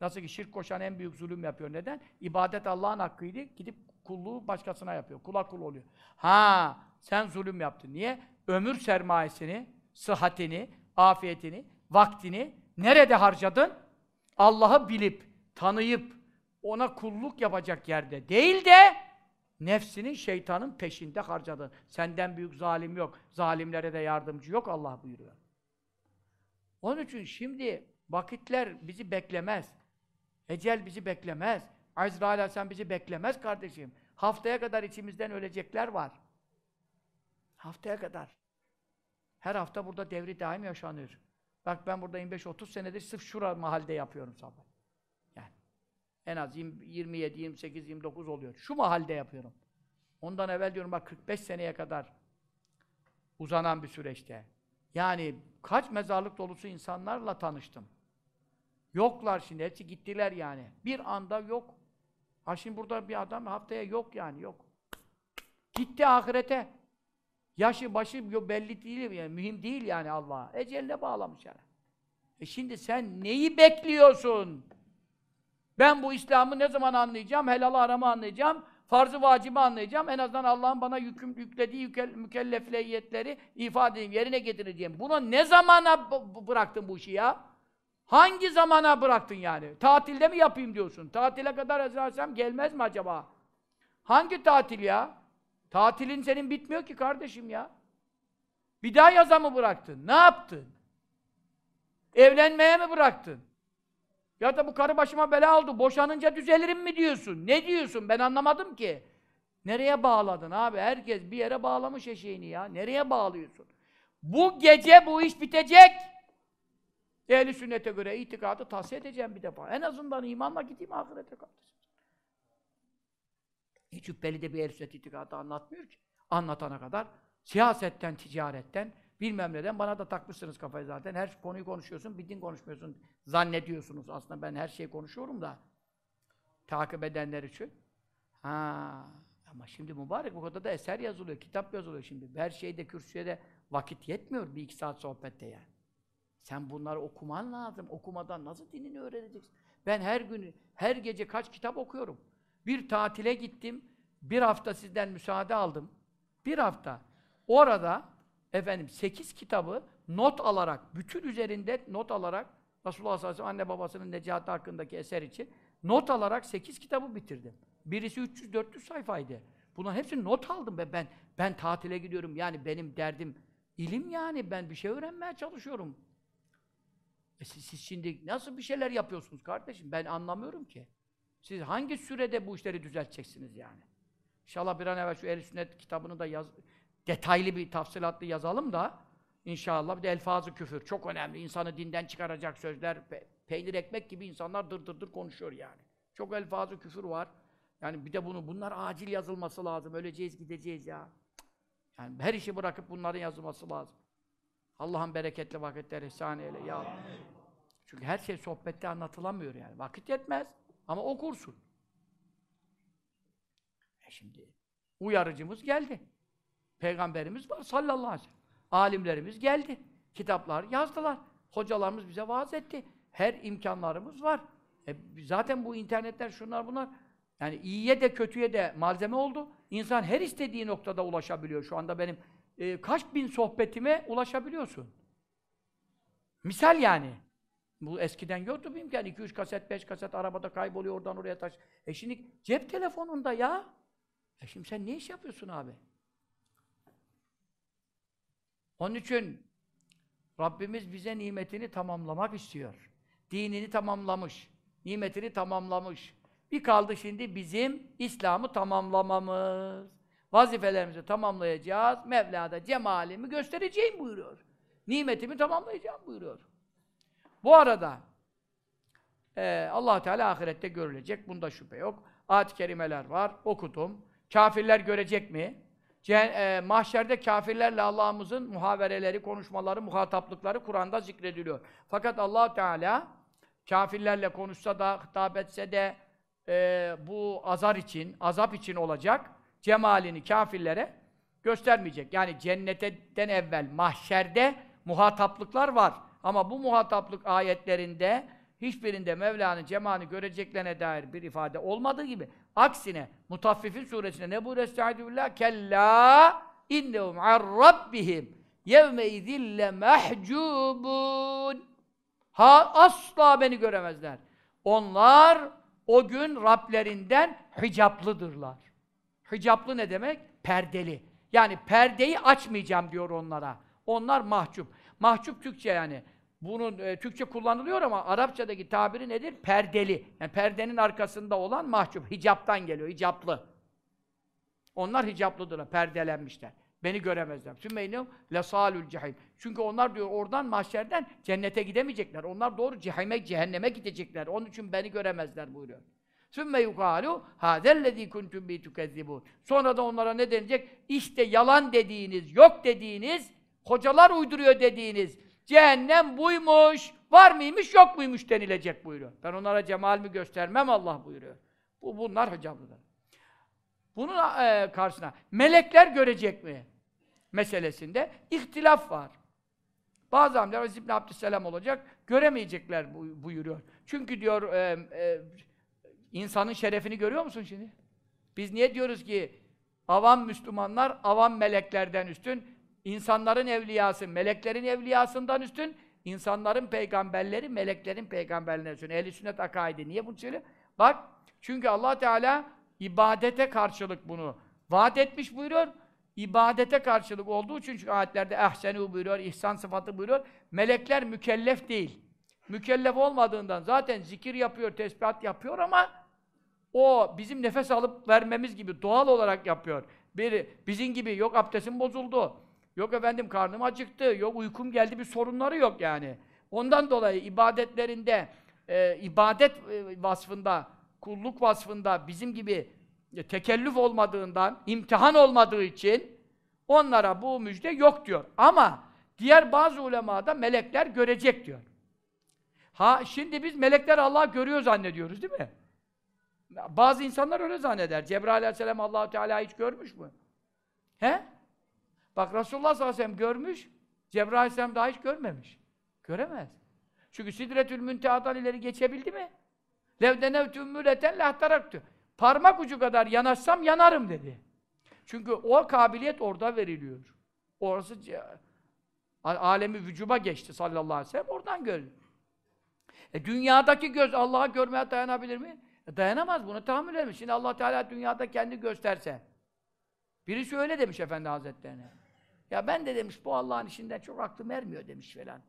Nasıl ki şirk koşan en büyük zulüm yapıyor. Neden? İbadet Allah'ın hakkıydı. Gidip kulluğu başkasına yapıyor. Kula kul oluyor. Ha, sen zulüm yaptın. Niye? Ömür sermayesini, sıhhatini, afiyetini, vaktini nerede harcadın? Allah'ı bilip, tanıyıp, ona kulluk yapacak yerde değil de nefsinin, şeytanın peşinde harcadın. Senden büyük zalim yok. Zalimlere de yardımcı yok Allah buyuruyor. Onun için şimdi vakitler bizi beklemez. Ecel bizi beklemez. Azrail sen bizi beklemez kardeşim. Haftaya kadar içimizden ölecekler var. Haftaya kadar. Her hafta burada devri daim yaşanıyor. Bak ben burada 25-30 senedir sırf şura mahalde yapıyorum sabah. En az 27, 28, 29 oluyor. Şu mahalde yapıyorum. Ondan evvel diyorum bak 45 seneye kadar uzanan bir süreçte. Yani kaç mezarlık dolusu insanlarla tanıştım. Yoklar şimdi, hepsi gittiler yani. Bir anda yok. Ha şimdi burada bir adam haftaya yok yani, yok. Gitti ahirete. Yaşı başı belli değil, yani, mühim değil yani Allah'a. Ecelle bağlamış yani. E şimdi sen neyi bekliyorsun? Ben bu İslam'ı ne zaman anlayacağım? Helalı aramı anlayacağım. Farzı vacibi anlayacağım. En azından Allah'ın bana yüküm, yüklediği mükellefliyetleri ifade edeyim, yerine getireceğim. Buna ne zamana bıraktın bu işi ya? Hangi zamana bıraktın yani? Tatilde mi yapayım diyorsun? Tatile kadar ezersem gelmez mi acaba? Hangi tatil ya? Tatilin senin bitmiyor ki kardeşim ya. Bir daha yaza mı bıraktın? Ne yaptın? Evlenmeye mi bıraktın? Ya da bu karı başıma bela oldu, boşanınca düzelirim mi diyorsun? Ne diyorsun? Ben anlamadım ki. Nereye bağladın abi? Herkes bir yere bağlamış eşeğini ya. Nereye bağlıyorsun? Bu gece bu iş bitecek. Ehli sünnete göre itikadı tavsiye edeceğim bir defa. En azından imanla gideyim ahirete kardeşim. Hiç şüpheli de bir ehl sünnet itikadı anlatmıyor ki. Anlatana kadar siyasetten, ticaretten, bilmem neden bana da takmışsınız kafayı zaten. Her konuyu konuşuyorsun, bir din konuşmuyorsun. Zannediyorsunuz. Aslında ben her şeyi konuşuyorum da. Takip edenler için. Ha, ama şimdi mübarek bu kadar da eser yazılıyor, kitap yazılıyor şimdi. Her şeyde, kürsüye de vakit yetmiyor bir iki saat sohbette yani. Sen bunları okuman lazım. Okumadan nasıl dinini öğreneceksin? Ben her gün, her gece kaç kitap okuyorum. Bir tatile gittim. Bir hafta sizden müsaade aldım. Bir hafta. Orada efendim sekiz kitabı not alarak, bütün üzerinde not alarak Resulullah sallallahu aleyhi ve sellem anne babasının necatı hakkındaki eser için not alarak sekiz kitabı bitirdim. Birisi 300-400 sayfaydı. Bunların hepsini not aldım ben. ben. Ben tatile gidiyorum. Yani benim derdim ilim yani. Ben bir şey öğrenmeye çalışıyorum. E siz, siz şimdi nasıl bir şeyler yapıyorsunuz kardeşim? Ben anlamıyorum ki. Siz hangi sürede bu işleri düzelteceksiniz yani? İnşallah bir an evvel şu el Sünnet kitabını da yaz, detaylı bir tafsilatlı yazalım da inşallah bir de elfazı küfür çok önemli. İnsanı dinden çıkaracak sözler, pe peynir ekmek gibi insanlar dır dır dır konuşuyor yani. Çok elfazı küfür var. Yani bir de bunu bunlar acil yazılması lazım. Öleceğiz, gideceğiz ya. Yani her işi bırakıp bunların yazılması lazım. Allah'ın bereketli vakitleri ihsan eyle ya. Çünkü her şey sohbette anlatılamıyor yani. Vakit yetmez ama okursun. E şimdi uyarıcımız geldi. Peygamberimiz var sallallahu aleyhi ve sellem. Alimlerimiz geldi. kitaplar yazdılar. Hocalarımız bize vaaz etti. Her imkanlarımız var. E, zaten bu internetler, şunlar bunlar yani iyiye de kötüye de malzeme oldu. İnsan her istediği noktada ulaşabiliyor. Şu anda benim e, kaç bin sohbetime ulaşabiliyorsun. Misal yani. Bu eskiden yoktu bu imkan. 2-3 kaset, 5 kaset arabada kayboluyor oradan oraya taş. E şimdi cep telefonunda ya. E şimdi sen ne iş yapıyorsun abi? Onun için Rabbimiz bize nimetini tamamlamak istiyor. Dinini tamamlamış. Nimetini tamamlamış. Bir kaldı şimdi bizim İslam'ı tamamlamamız. Vazifelerimizi tamamlayacağız. Mevla da cemalimi göstereceğim buyuruyor. Nimetimi tamamlayacağım buyuruyor. Bu arada e, allah Teala ahirette görülecek. Bunda şüphe yok. Ayet-i kerimeler var. Okudum. Kafirler görecek mi? E, mahşerde kafirlerle Allah'ımızın muhavereleri, konuşmaları, muhataplıkları Kur'an'da zikrediliyor. Fakat allah Teala kafirlerle konuşsa da, hitap etse de e, bu azar için, azap için olacak cemalini kafirlere göstermeyecek. Yani cennetten evvel mahşerde muhataplıklar var. Ama bu muhataplık ayetlerinde hiçbirinde Mevla'nın cemalini göreceklerine dair bir ifade olmadığı gibi aksine Mutaffifin suresinde ne buyuruyor Estaizu? Kella innehum ar rabbihim yevme izille mehcubun Ha asla beni göremezler. Onlar o gün Rablerinden hicaplıdırlar. Hicaplı ne demek? Perdeli. Yani perdeyi açmayacağım diyor onlara. Onlar mahcup. Mahcup Türkçe yani. Bunun e, Türkçe kullanılıyor ama Arapçadaki tabiri nedir? Perdeli. Yani perdenin arkasında olan mahcup. Hicaptan geliyor. Hicaplı. Onlar hicaplıdırlar. Perdelenmişler. Beni göremezler. Sümmeynehum lesalül cehim. Çünkü onlar diyor oradan mahşerden cennete gidemeyecekler. Onlar doğru cehime, cehenneme gidecekler. Onun için beni göremezler buyuruyor. Sümme yukalu hâzellezî kuntum bi tukezzibûn. Sonra da onlara ne denecek? İşte yalan dediğiniz, yok dediğiniz, hocalar uyduruyor dediğiniz cehennem buymuş, var mıymış, yok muymuş denilecek buyuruyor. Ben onlara cemalimi göstermem Allah buyuruyor. Bu bunlar hicablıdır. Bunun e, karşısına melekler görecek mi? Meselesinde ihtilaf var. Bazı alimler Aziz İbn Abdüsselam olacak, göremeyecekler buyuruyor. Çünkü diyor, e, e, insanın şerefini görüyor musun şimdi? Biz niye diyoruz ki avam Müslümanlar avam meleklerden üstün, insanların evliyası meleklerin evliyasından üstün, insanların peygamberleri meleklerin peygamberlerinden üstün. Ehl-i sünnet akaidi. Niye bunu söylüyor? Bak, çünkü Allah Teala ibadete karşılık bunu vaat etmiş buyuruyor. İbadete karşılık olduğu için çünkü ayetlerde ehsenu buyuruyor, ihsan sıfatı buyuruyor. Melekler mükellef değil. Mükellef olmadığından zaten zikir yapıyor, tesbihat yapıyor ama o bizim nefes alıp vermemiz gibi doğal olarak yapıyor. Biri bizim gibi yok abdestim bozuldu. Yok efendim karnım acıktı. Yok uykum geldi bir sorunları yok yani. Ondan dolayı ibadetlerinde e, ibadet e, vasfında kulluk vasfında bizim gibi e, tekellüf olmadığından, imtihan olmadığı için onlara bu müjde yok diyor. Ama diğer bazı ulemada melekler görecek diyor. Ha şimdi biz melekler Allah görüyor zannediyoruz değil mi? Bazı insanlar öyle zanneder. Cebrail aleyhisselam allah Teala hiç görmüş mü? He? Bak Resulullah sallallahu aleyhi ve sellem görmüş, Cebrail aleyhisselam daha hiç görmemiş. Göremez. Çünkü Sidretül Münteha'dan ileri geçebildi mi? Levdenevtü mületen lahtaraktü. Parmak ucu kadar yanaşsam yanarım dedi. Çünkü o kabiliyet orada veriliyor. Orası alemi vücuba geçti sallallahu aleyhi ve sellem. Oradan gördü. E, dünyadaki göz Allah'a görmeye dayanabilir mi? E, dayanamaz. Bunu tahammül edemez. Şimdi allah Teala dünyada kendi gösterse. Birisi öyle demiş Efendi Hazretlerine. Ya ben de demiş bu Allah'ın işinden çok aklım ermiyor demiş falan.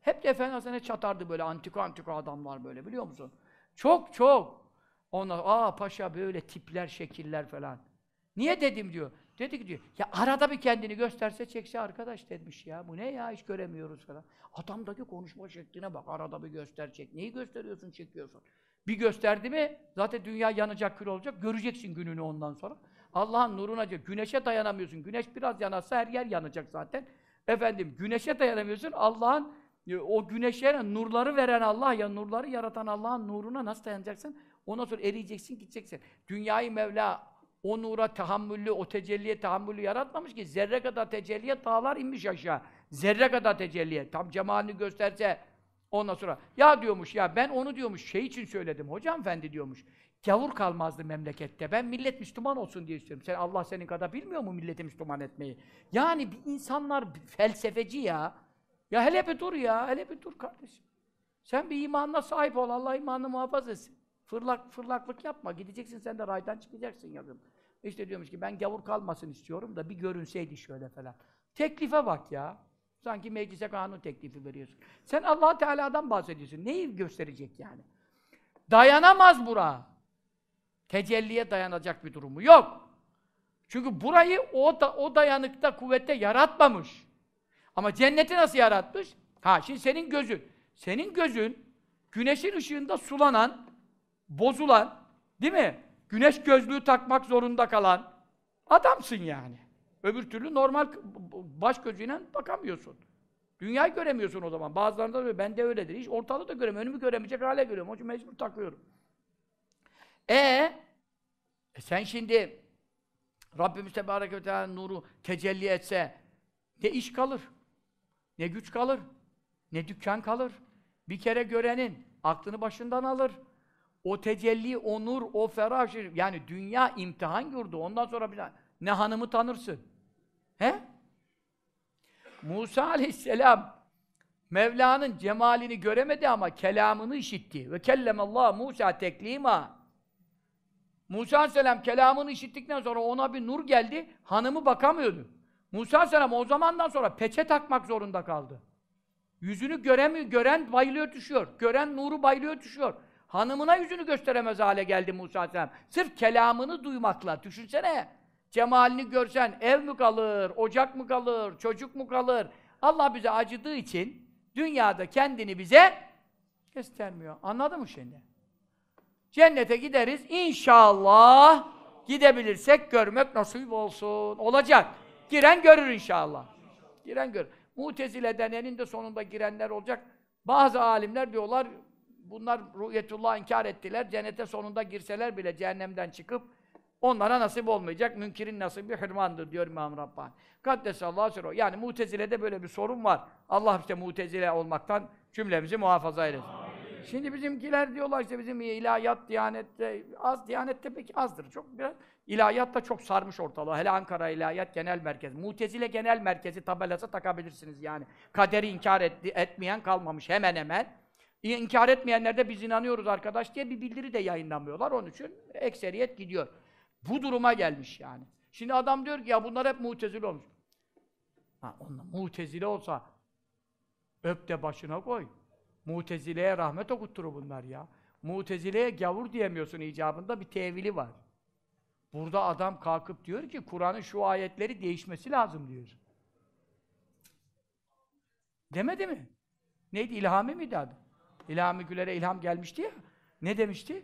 Hep de Efendi Hazretlerine çatardı böyle antika antika adamlar böyle biliyor musun? Çok çok. Onlar, aa paşa böyle tipler, şekiller falan. Niye dedim diyor. Dedi ki diyor, ya arada bir kendini gösterse çekse arkadaş demiş ya. Bu ne ya hiç göremiyoruz falan. Adamdaki konuşma şekline bak arada bir gösterecek. Neyi gösteriyorsun çekiyorsun. Bir gösterdi mi zaten dünya yanacak kül olacak. Göreceksin gününü ondan sonra. Allah'ın nuruna güneşe dayanamıyorsun. Güneş biraz yanarsa her yer yanacak zaten. Efendim güneşe dayanamıyorsun. Allah'ın e, o güneşe nurları veren Allah ya nurları yaratan Allah'ın nuruna nasıl dayanacaksın? Ondan sonra eriyeceksin, gideceksin. Dünyayı Mevla o nura tahammüllü, o tecelliye tahammüllü yaratmamış ki. Zerre kadar tecelliye dağlar inmiş aşağı. Zerre kadar tecelliye. Tam cemalini gösterse ondan sonra. Ya diyormuş ya ben onu diyormuş şey için söyledim. Hocam efendi diyormuş. Gavur kalmazdı memlekette. Ben millet Müslüman olsun diye istiyorum. Sen Allah senin kadar bilmiyor mu milleti Müslüman etmeyi? Yani bir insanlar felsefeci ya. Ya hele bir dur ya. Hele bir dur kardeşim. Sen bir imanına sahip ol. Allah imanını muhafaza etsin. Fırlak, fırlaklık yapma. Gideceksin sen de raydan çıkacaksın yakın. İşte diyormuş ki ben gavur kalmasın istiyorum da bir görünseydi şöyle falan. Teklife bak ya. Sanki meclise kanun teklifi veriyorsun. Sen allah Teala'dan bahsediyorsun. Neyi gösterecek yani? Dayanamaz bura. Tecelliye dayanacak bir durumu yok. Çünkü burayı o, da, o dayanıkta, kuvvette yaratmamış. Ama cenneti nasıl yaratmış? Ha şimdi senin gözün. Senin gözün güneşin ışığında sulanan, bozulan, değil mi? Güneş gözlüğü takmak zorunda kalan adamsın yani. Öbür türlü normal baş gözüyle bakamıyorsun. Dünyayı göremiyorsun o zaman. Bazılarında öyle, ben de öyledir. Hiç ortalığı da göremiyorum, önümü göremeyecek hale görüyorum. Onun için mecbur takıyorum. E, e sen şimdi Rabbimiz Tebarek ve Teala nuru tecelli etse ne iş kalır, ne güç kalır, ne dükkan kalır. Bir kere görenin aklını başından alır. O tecelli, o nur, o ferah, yani dünya imtihan yurdu. Ondan sonra bir ne hanımı tanırsın. He? Musa aleyhisselam Mevla'nın cemalini göremedi ama kelamını işitti. Ve kellemallah Musa teklima. Musa aleyhisselam kelamını işittikten sonra ona bir nur geldi, hanımı bakamıyordu. Musa aleyhisselam o zamandan sonra peçe takmak zorunda kaldı. Yüzünü göremiyor, gören bayılıyor düşüyor. Gören nuru bayılıyor düşüyor. Hanımına yüzünü gösteremez hale geldi Musa aleyhisselam. Sırf kelamını duymakla. Düşünsene. Cemalini görsen ev mi kalır, ocak mı kalır, çocuk mu kalır? Allah bize acıdığı için dünyada kendini bize göstermiyor. Anladın mı şimdi? Cennete gideriz inşallah. Gidebilirsek görmek nasip olsun. Olacak. Giren görür inşallah. Giren görür. Mutezile'den eninde sonunda girenler olacak. Bazı alimler diyorlar bunlar ruhiyetullah inkar ettiler. Cennete sonunda girseler bile cehennemden çıkıp onlara nasip olmayacak. Münkirin nasibi hırmandır diyor İmam Rabbani. Kaddesallahu sirru. Yani Mutezile'de böyle bir sorun var. Allah işte Mutezile olmaktan cümlemizi muhafaza eylesin. Şimdi bizimkiler diyorlar işte bizim ilahiyat, diyanette, az diyanette pek azdır. Çok biraz ilahiyat da çok sarmış ortalığı. Hele Ankara İlahiyat Genel Merkezi. Mutezile Genel Merkezi tabelası takabilirsiniz yani. Kaderi inkar et, etmeyen kalmamış hemen hemen. İnkar etmeyenler de biz inanıyoruz arkadaş diye bir bildiri de yayınlamıyorlar. Onun için ekseriyet gidiyor. Bu duruma gelmiş yani. Şimdi adam diyor ki ya bunlar hep mutezile olmuş. Ha, onlar mutezile olsa öp de başına koy. Mutezile'ye rahmet okutturur bunlar ya. Mutezile'ye gavur diyemiyorsun icabında bir tevili var. Burada adam kalkıp diyor ki Kur'an'ın şu ayetleri değişmesi lazım diyor. Demedi mi? Neydi? İlhami miydi adı? İlhami Güler'e ilham gelmişti ya. Ne demişti?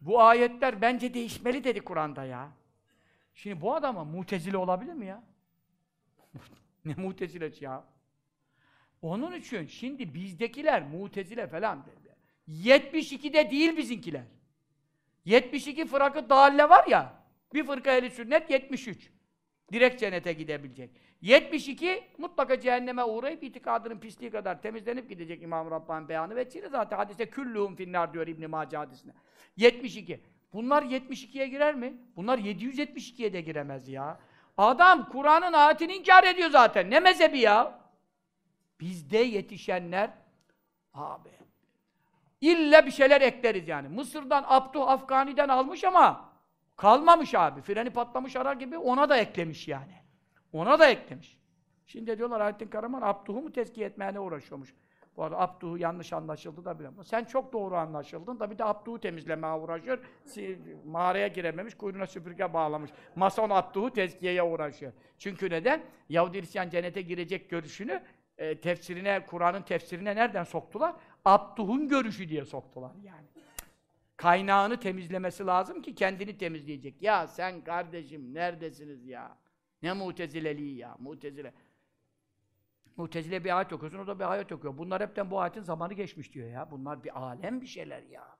Bu ayetler bence değişmeli dedi Kur'an'da ya. Şimdi bu adama mutezile olabilir mi ya? ne mutezileci ya? Onun için şimdi bizdekiler mutezile falan dedi. 72'de değil bizinkiler. 72 fırakı dalle var ya, bir fırka eli sünnet 73. Direkt cennete gidebilecek. 72 mutlaka cehenneme uğrayıp itikadının pisliği kadar temizlenip gidecek İmam Rabbani beyanı ve çile zaten hadiste küllühüm finnar diyor İbn Mace hadisine. 72. Bunlar 72'ye girer mi? Bunlar 772'ye de giremez ya. Adam Kur'an'ın ayetini inkar ediyor zaten. Ne mezhebi ya? Bizde yetişenler abi illa bir şeyler ekleriz yani. Mısır'dan Abduh Afgani'den almış ama kalmamış abi. Freni patlamış ara gibi ona da eklemiş yani. Ona da eklemiş. Şimdi diyorlar Ayettin Karaman Abduh'u mu tezkiye etmeye uğraşıyormuş. Bu arada Abduh'u yanlış anlaşıldı da bilmem. Sen çok doğru anlaşıldın da bir de Abduh'u temizlemeye uğraşıyor. Mağaraya girememiş, kuyruğuna süpürge bağlamış. Mason Abduh'u tezkiyeye uğraşıyor. Çünkü neden? Yahudi Hristiyan cennete girecek görüşünü e, tefsirine, Kur'an'ın tefsirine nereden soktular? Abduh'un görüşü diye soktular yani. Kaynağını temizlemesi lazım ki kendini temizleyecek. Ya sen kardeşim neredesiniz ya? Ne mutezileliği ya, mutezile. Mutezile bir ayet okuyorsun, o da bir ayet okuyor. Bunlar hepten bu ayetin zamanı geçmiş diyor ya. Bunlar bir alem bir şeyler ya.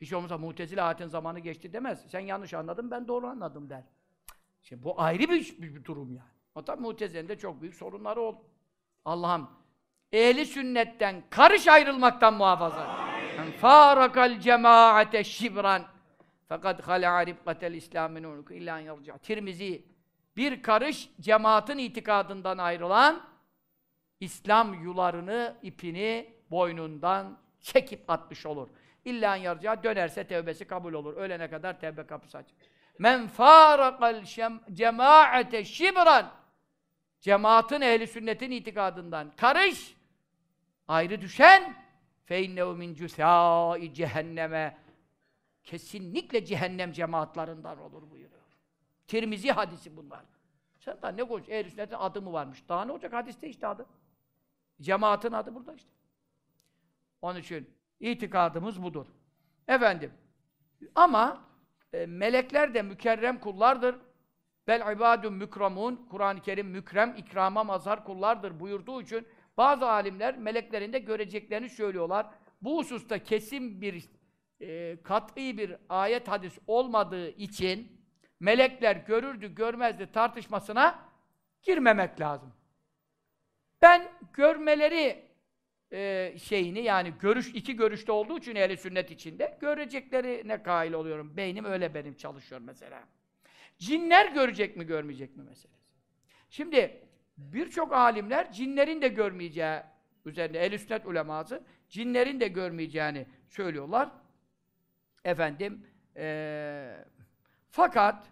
Hiç olmazsa mutezile ayetin zamanı geçti demez. Sen yanlış anladın, ben doğru anladım der. Şimdi bu ayrı bir, bir, bir durum yani. O tabi mutezilerin de çok büyük sorunları oldu. Allah'ım ehli sünnetten karış ayrılmaktan muhafaza. Farakal cemaate şibran fakat hala'a ribqatel İslam'ın unuku illa yarca. Tirmizi bir karış cemaatin itikadından ayrılan İslam yularını, ipini boynundan çekip atmış olur. İlla yarca dönerse tevbesi kabul olur. Ölene kadar tevbe kapısı açık. Men farakal cemaate şibran cemaatin ehli sünnetin itikadından karış ayrı düşen fe innehu min cehenneme kesinlikle cehennem cemaatlerinden olur buyuruyor. Tirmizi hadisi bunlar. Sen daha ne konuş? Ehl-i sünnetin adı mı varmış? Daha ne olacak? Hadiste işte adı. Cemaatin adı burada işte. Onun için itikadımız budur. Efendim. Ama e, melekler de mükerrem kullardır. Bel ibadun mükramun. Kur'an-ı Kerim mükrem, ikrama mazhar kullardır buyurduğu için bazı alimler meleklerin de göreceklerini söylüyorlar. Bu hususta kesin bir e, kat'i bir ayet hadis olmadığı için melekler görürdü görmezdi tartışmasına girmemek lazım. Ben görmeleri e, şeyini yani görüş iki görüşte olduğu için ehli sünnet içinde göreceklerine kail oluyorum. Beynim öyle benim çalışıyor mesela. Cinler görecek mi görmeyecek mi mesela? Şimdi birçok alimler cinlerin de görmeyeceği üzerinde ehl sünnet uleması cinlerin de görmeyeceğini söylüyorlar. Efendim ee, fakat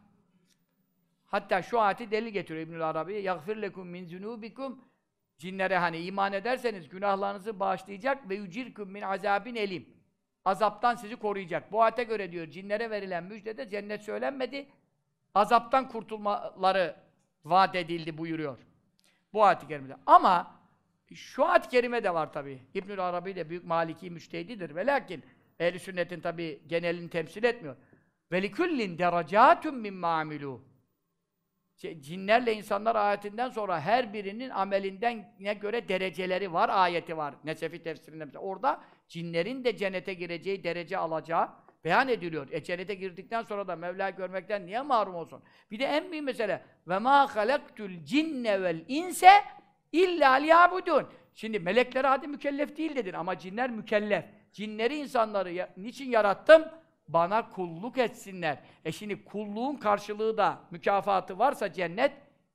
hatta şu ayeti delil getiriyor İbnül Arabi يَغْفِرْ لَكُمْ مِنْ ذُنُوبِكُمْ Cinlere hani iman ederseniz günahlarınızı bağışlayacak ve yücirküm min azabin elim. Azaptan sizi koruyacak. Bu ayete göre diyor cinlere verilen müjdede cennet söylenmedi. Azaptan kurtulmaları vaat edildi buyuruyor. Bu ayet-i kerimede. Ama şu ayet-i kerime de var tabi. İbnül Arabi de büyük maliki müştehididir. Ve lakin ehl sünnetin tabi genelini temsil etmiyor. Ve likullin derecatun mimma amilu. Cinlerle insanlar ayetinden sonra her birinin amelinden ne göre dereceleri var, ayeti var. Nesefi tefsirinde. Orada cinlerin de cennete gireceği, derece alacağı beyan ediliyor. E cennete girdikten sonra da Mevla görmekten niye mahrum olsun? Bir de en büyük mesele ve ma halaktul cinne vel inse illa liyabudun. Şimdi melekler hadi mükellef değil dedin ama cinler mükellef. Cinleri insanları ya, niçin yarattım? Bana kulluk etsinler. E şimdi kulluğun karşılığı da mükafatı varsa cennet,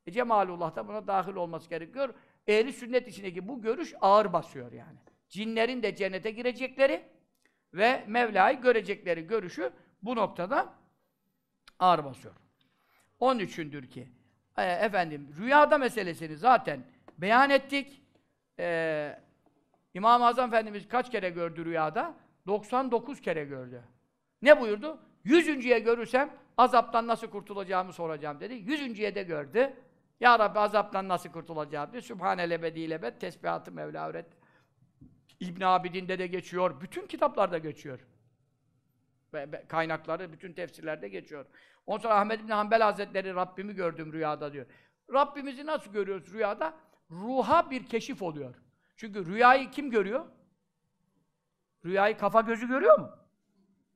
e cemalullah da buna dahil olması gerekiyor. Ehli sünnet içindeki bu görüş ağır basıyor yani. Cinlerin de cennete girecekleri ve Mevla'yı görecekleri görüşü bu noktada ağır basıyor. Onun üçündür ki e, efendim rüyada meselesini zaten beyan ettik. E, İmam-ı Azam Efendimiz kaç kere gördü rüyada? 99 kere gördü. Ne buyurdu? Yüzüncüye görürsem azaptan nasıl kurtulacağımı soracağım dedi. Yüzüncüye de gördü. Ya Rabbi azaptan nasıl kurtulacağım dedi. Sübhanele bedilebet tesbihatı Mevla öğret. İbn Abidin'de de geçiyor. Bütün kitaplarda geçiyor. Ve kaynakları bütün tefsirlerde geçiyor. Ondan sonra Ahmed bin Hanbel Hazretleri Rabbimi gördüm rüyada diyor. Rabbimizi nasıl görüyoruz rüyada? Ruha bir keşif oluyor. Çünkü rüyayı kim görüyor? Rüyayı kafa gözü görüyor mu?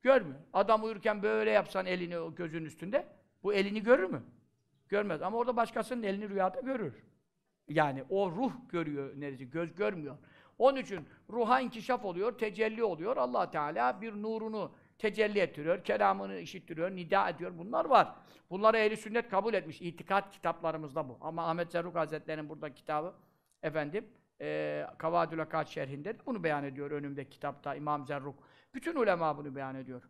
Görmüyor. Adam uyurken böyle yapsan elini o gözün üstünde, bu elini görür mü? Görmez. Ama orada başkasının elini rüyada görür. Yani o ruh görüyor neresi, göz görmüyor. Onun için ruha inkişaf oluyor, tecelli oluyor. allah Teala bir nurunu tecelli ettiriyor, kelamını işittiriyor, nida ediyor. Bunlar var. Bunları ehli sünnet kabul etmiş. İtikat kitaplarımızda bu. Ama Ahmet Zerruk Hazretleri'nin burada kitabı efendim e, Kavadül Akat şerhinde bunu beyan ediyor önümde kitapta İmam Zerruk. Bütün ulema bunu beyan ediyor.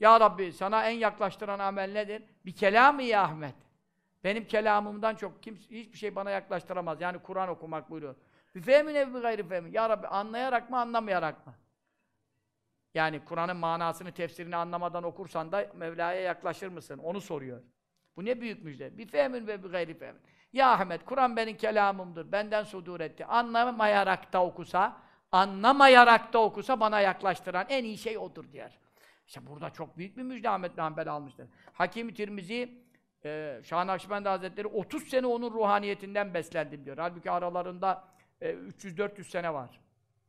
Ya Rabbi sana en yaklaştıran amel nedir? Bir kelamı ya Ahmet. Benim kelamımdan çok kimse hiçbir şey bana yaklaştıramaz. Yani Kur'an okumak buyuruyor. Bir fehmin ev gayri fehmin. Ya Rabbi anlayarak mı anlamayarak mı? Yani Kur'an'ın manasını, tefsirini anlamadan okursan da Mevla'ya yaklaşır mısın? Onu soruyor. Bu ne büyük müjde. Bir fehmin ve bir gayri fehmin. Ya Ahmet, Kur'an benim kelamımdır. Benden sudur etti. Anlamayarak da okusa, anlamayarak da okusa bana yaklaştıran en iyi şey odur diyor. İşte burada çok büyük bir müjde Ahmet Hanbel almıştır. Hakim-i Tirmizi, e, Şah Nakşibendi Hazretleri 30 sene onun ruhaniyetinden beslendim diyor. Halbuki aralarında e, 300-400 sene var.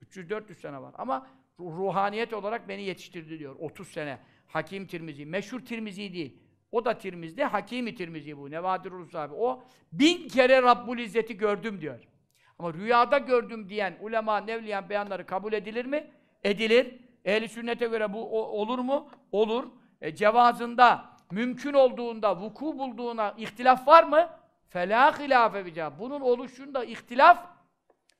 300-400 sene var. Ama Ruh- Ruhaniyet olarak beni yetiştirdi diyor. 30 sene. Hakim Tirmizi. Meşhur Tirmizi değil. O da Tirmiz'de. Hakimi Tirmizi bu. Nevadirul sahibi. O bin kere Rabbul İzzet'i gördüm diyor. Ama rüyada gördüm diyen ulema, nevliyen beyanları kabul edilir mi? Edilir. Ehli sünnete göre bu o- olur mu? Olur. E, cevazında, mümkün olduğunda, vuku bulduğuna ihtilaf var mı? Fela hilafe bicab. Bunun oluşunda ihtilaf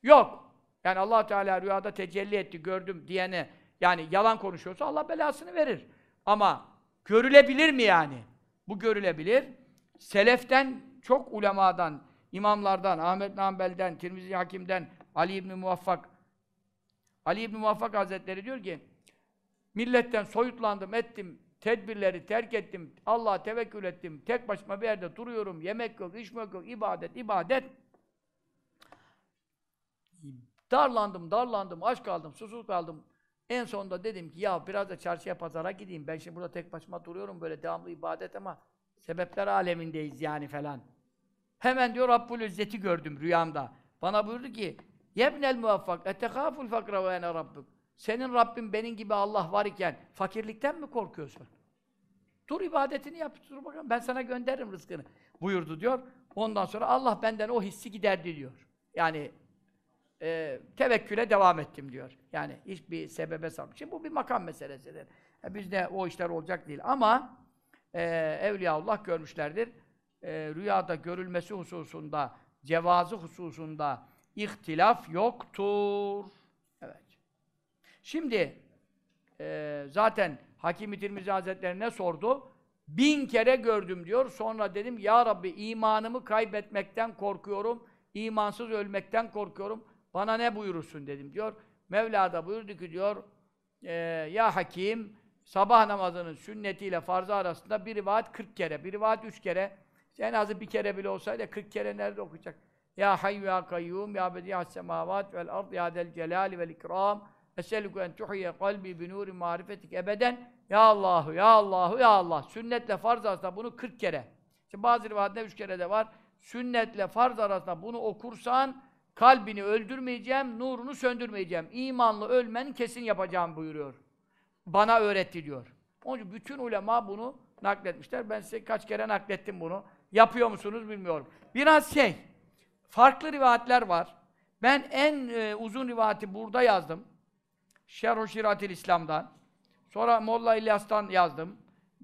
yok. Yani allah Teala rüyada tecelli etti, gördüm diyene yani yalan konuşuyorsa Allah belasını verir. Ama görülebilir mi yani? Bu görülebilir. Seleften çok ulemadan, imamlardan, Ahmet Nambel'den, Tirmizi Hakim'den, Ali İbni Muvaffak Ali İbni Muvaffak Hazretleri diyor ki milletten soyutlandım, ettim, tedbirleri terk ettim, Allah'a tevekkül ettim, tek başıma bir yerde duruyorum, yemek yok, içmek yok, ibadet, ibadet. Darlandım, darlandım, aç kaldım, susuz kaldım. En sonunda dedim ki ya biraz da çarşıya pazara gideyim. Ben şimdi burada tek başıma duruyorum böyle devamlı ibadet ama sebepler alemindeyiz yani falan. Hemen diyor Rabbul İzzet'i gördüm rüyamda. Bana buyurdu ki Yebnel muvaffak etekâful fakra ve ene rabbuk. Senin Rabbin benim gibi Allah var iken fakirlikten mi korkuyorsun? Dur ibadetini yap, dur bakalım ben sana gönderirim rızkını. Buyurdu diyor. Ondan sonra Allah benden o hissi giderdi diyor. Yani e, tevekküle devam ettim diyor. Yani hiçbir sebebe sapmış. Şimdi bu bir makam meselesidir. E, bizde o işler olacak değil. Ama e, Evliyaullah görmüşlerdir. E, rüyada görülmesi hususunda, cevazı hususunda ihtilaf yoktur. Evet. Şimdi e, zaten Hakim-i Tirmizi Hazretleri ne sordu? Bin kere gördüm diyor. Sonra dedim ya Rabbi imanımı kaybetmekten korkuyorum. imansız ölmekten korkuyorum. Bana ne buyurursun dedim diyor. Mevla da buyurdu ki diyor e, ya Hakim sabah namazının sünnetiyle farzı arasında bir rivayet 40 kere, bir rivayet 3 kere. En azı bir kere bile olsaydı 40 kere nerede okuyacak? Ya hayyu ya kayyum ya bediyas semavat vel ard ya del celali vel ikram eselüke en tuhiyye kalbi bi nuri marifetik ebeden ya Allahu ya Allahu ya Allah sünnetle farz arasında bunu 40 kere. İşte bazı rivayette 3 kere de var. Sünnetle farz arasında bunu okursan kalbini öldürmeyeceğim, nurunu söndürmeyeceğim. İmanlı ölmen kesin yapacağım buyuruyor. Bana öğretti diyor. Onun için bütün ulema bunu nakletmişler. Ben size kaç kere naklettim bunu. Yapıyor musunuz bilmiyorum. Biraz şey, farklı rivayetler var. Ben en e, uzun rivayeti burada yazdım. Şiratil İslam'dan. Sonra Molla İlyas'tan yazdım.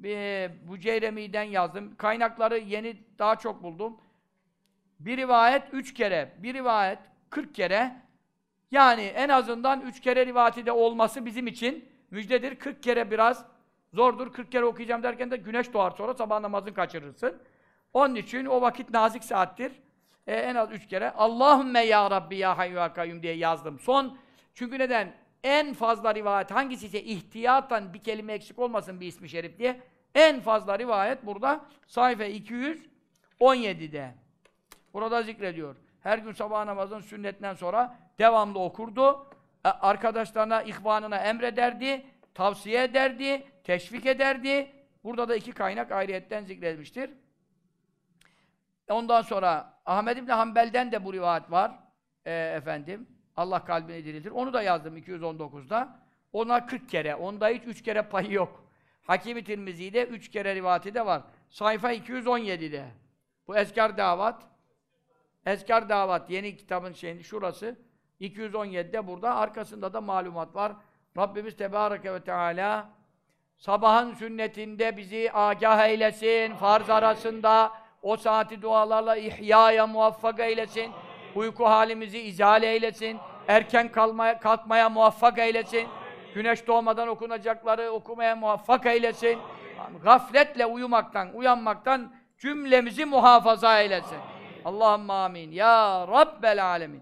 E, Buceyremi'den yazdım. Kaynakları yeni daha çok buldum. Bir rivayet üç kere, bir rivayet 40 kere. Yani en azından üç kere rivayeti de olması bizim için müjdedir. 40 kere biraz zordur. 40 kere okuyacağım derken de güneş doğar sonra sabah namazını kaçırırsın. Onun için o vakit nazik saattir. Ee, en az üç kere Allahümme ya Rabbi ya hayyu ya kayyum diye yazdım. Son çünkü neden? En fazla rivayet hangisi ise ihtiyatan bir kelime eksik olmasın bir ismi şerif diye. En fazla rivayet burada sayfa 217'de. Burada zikrediyor. Her gün sabah namazının sünnetten sonra devamlı okurdu. E, Arkadaşlarına, ihvanına emrederdi, tavsiye ederdi, teşvik ederdi. Burada da iki kaynak ayrıyetten zikredilmiştir. Ondan sonra Ahmed İbni Hanbel'den de bu rivayet var. E, efendim. Allah kalbini diriltir. Onu da yazdım 219'da. Ona 40 kere. Onda hiç 3 kere payı yok. Hakim-i Tirmizi'de 3 kere rivayeti de var. Sayfa 217'de. Bu Eskar Davat. Eskar Davat yeni kitabın şeyini şurası 217'de burada arkasında da malumat var. Rabbimiz Tebareke ve Teala sabahın sünnetinde bizi agah eylesin. Farz arasında o saati dualarla ihyaya muvaffak eylesin. Uyku halimizi izale eylesin. Erken kalmaya, kalkmaya muvaffak eylesin. Güneş doğmadan okunacakları okumaya muvaffak eylesin. Gafletle uyumaktan, uyanmaktan cümlemizi muhafaza eylesin. Allahümme amin. Ya Rabbel alemin.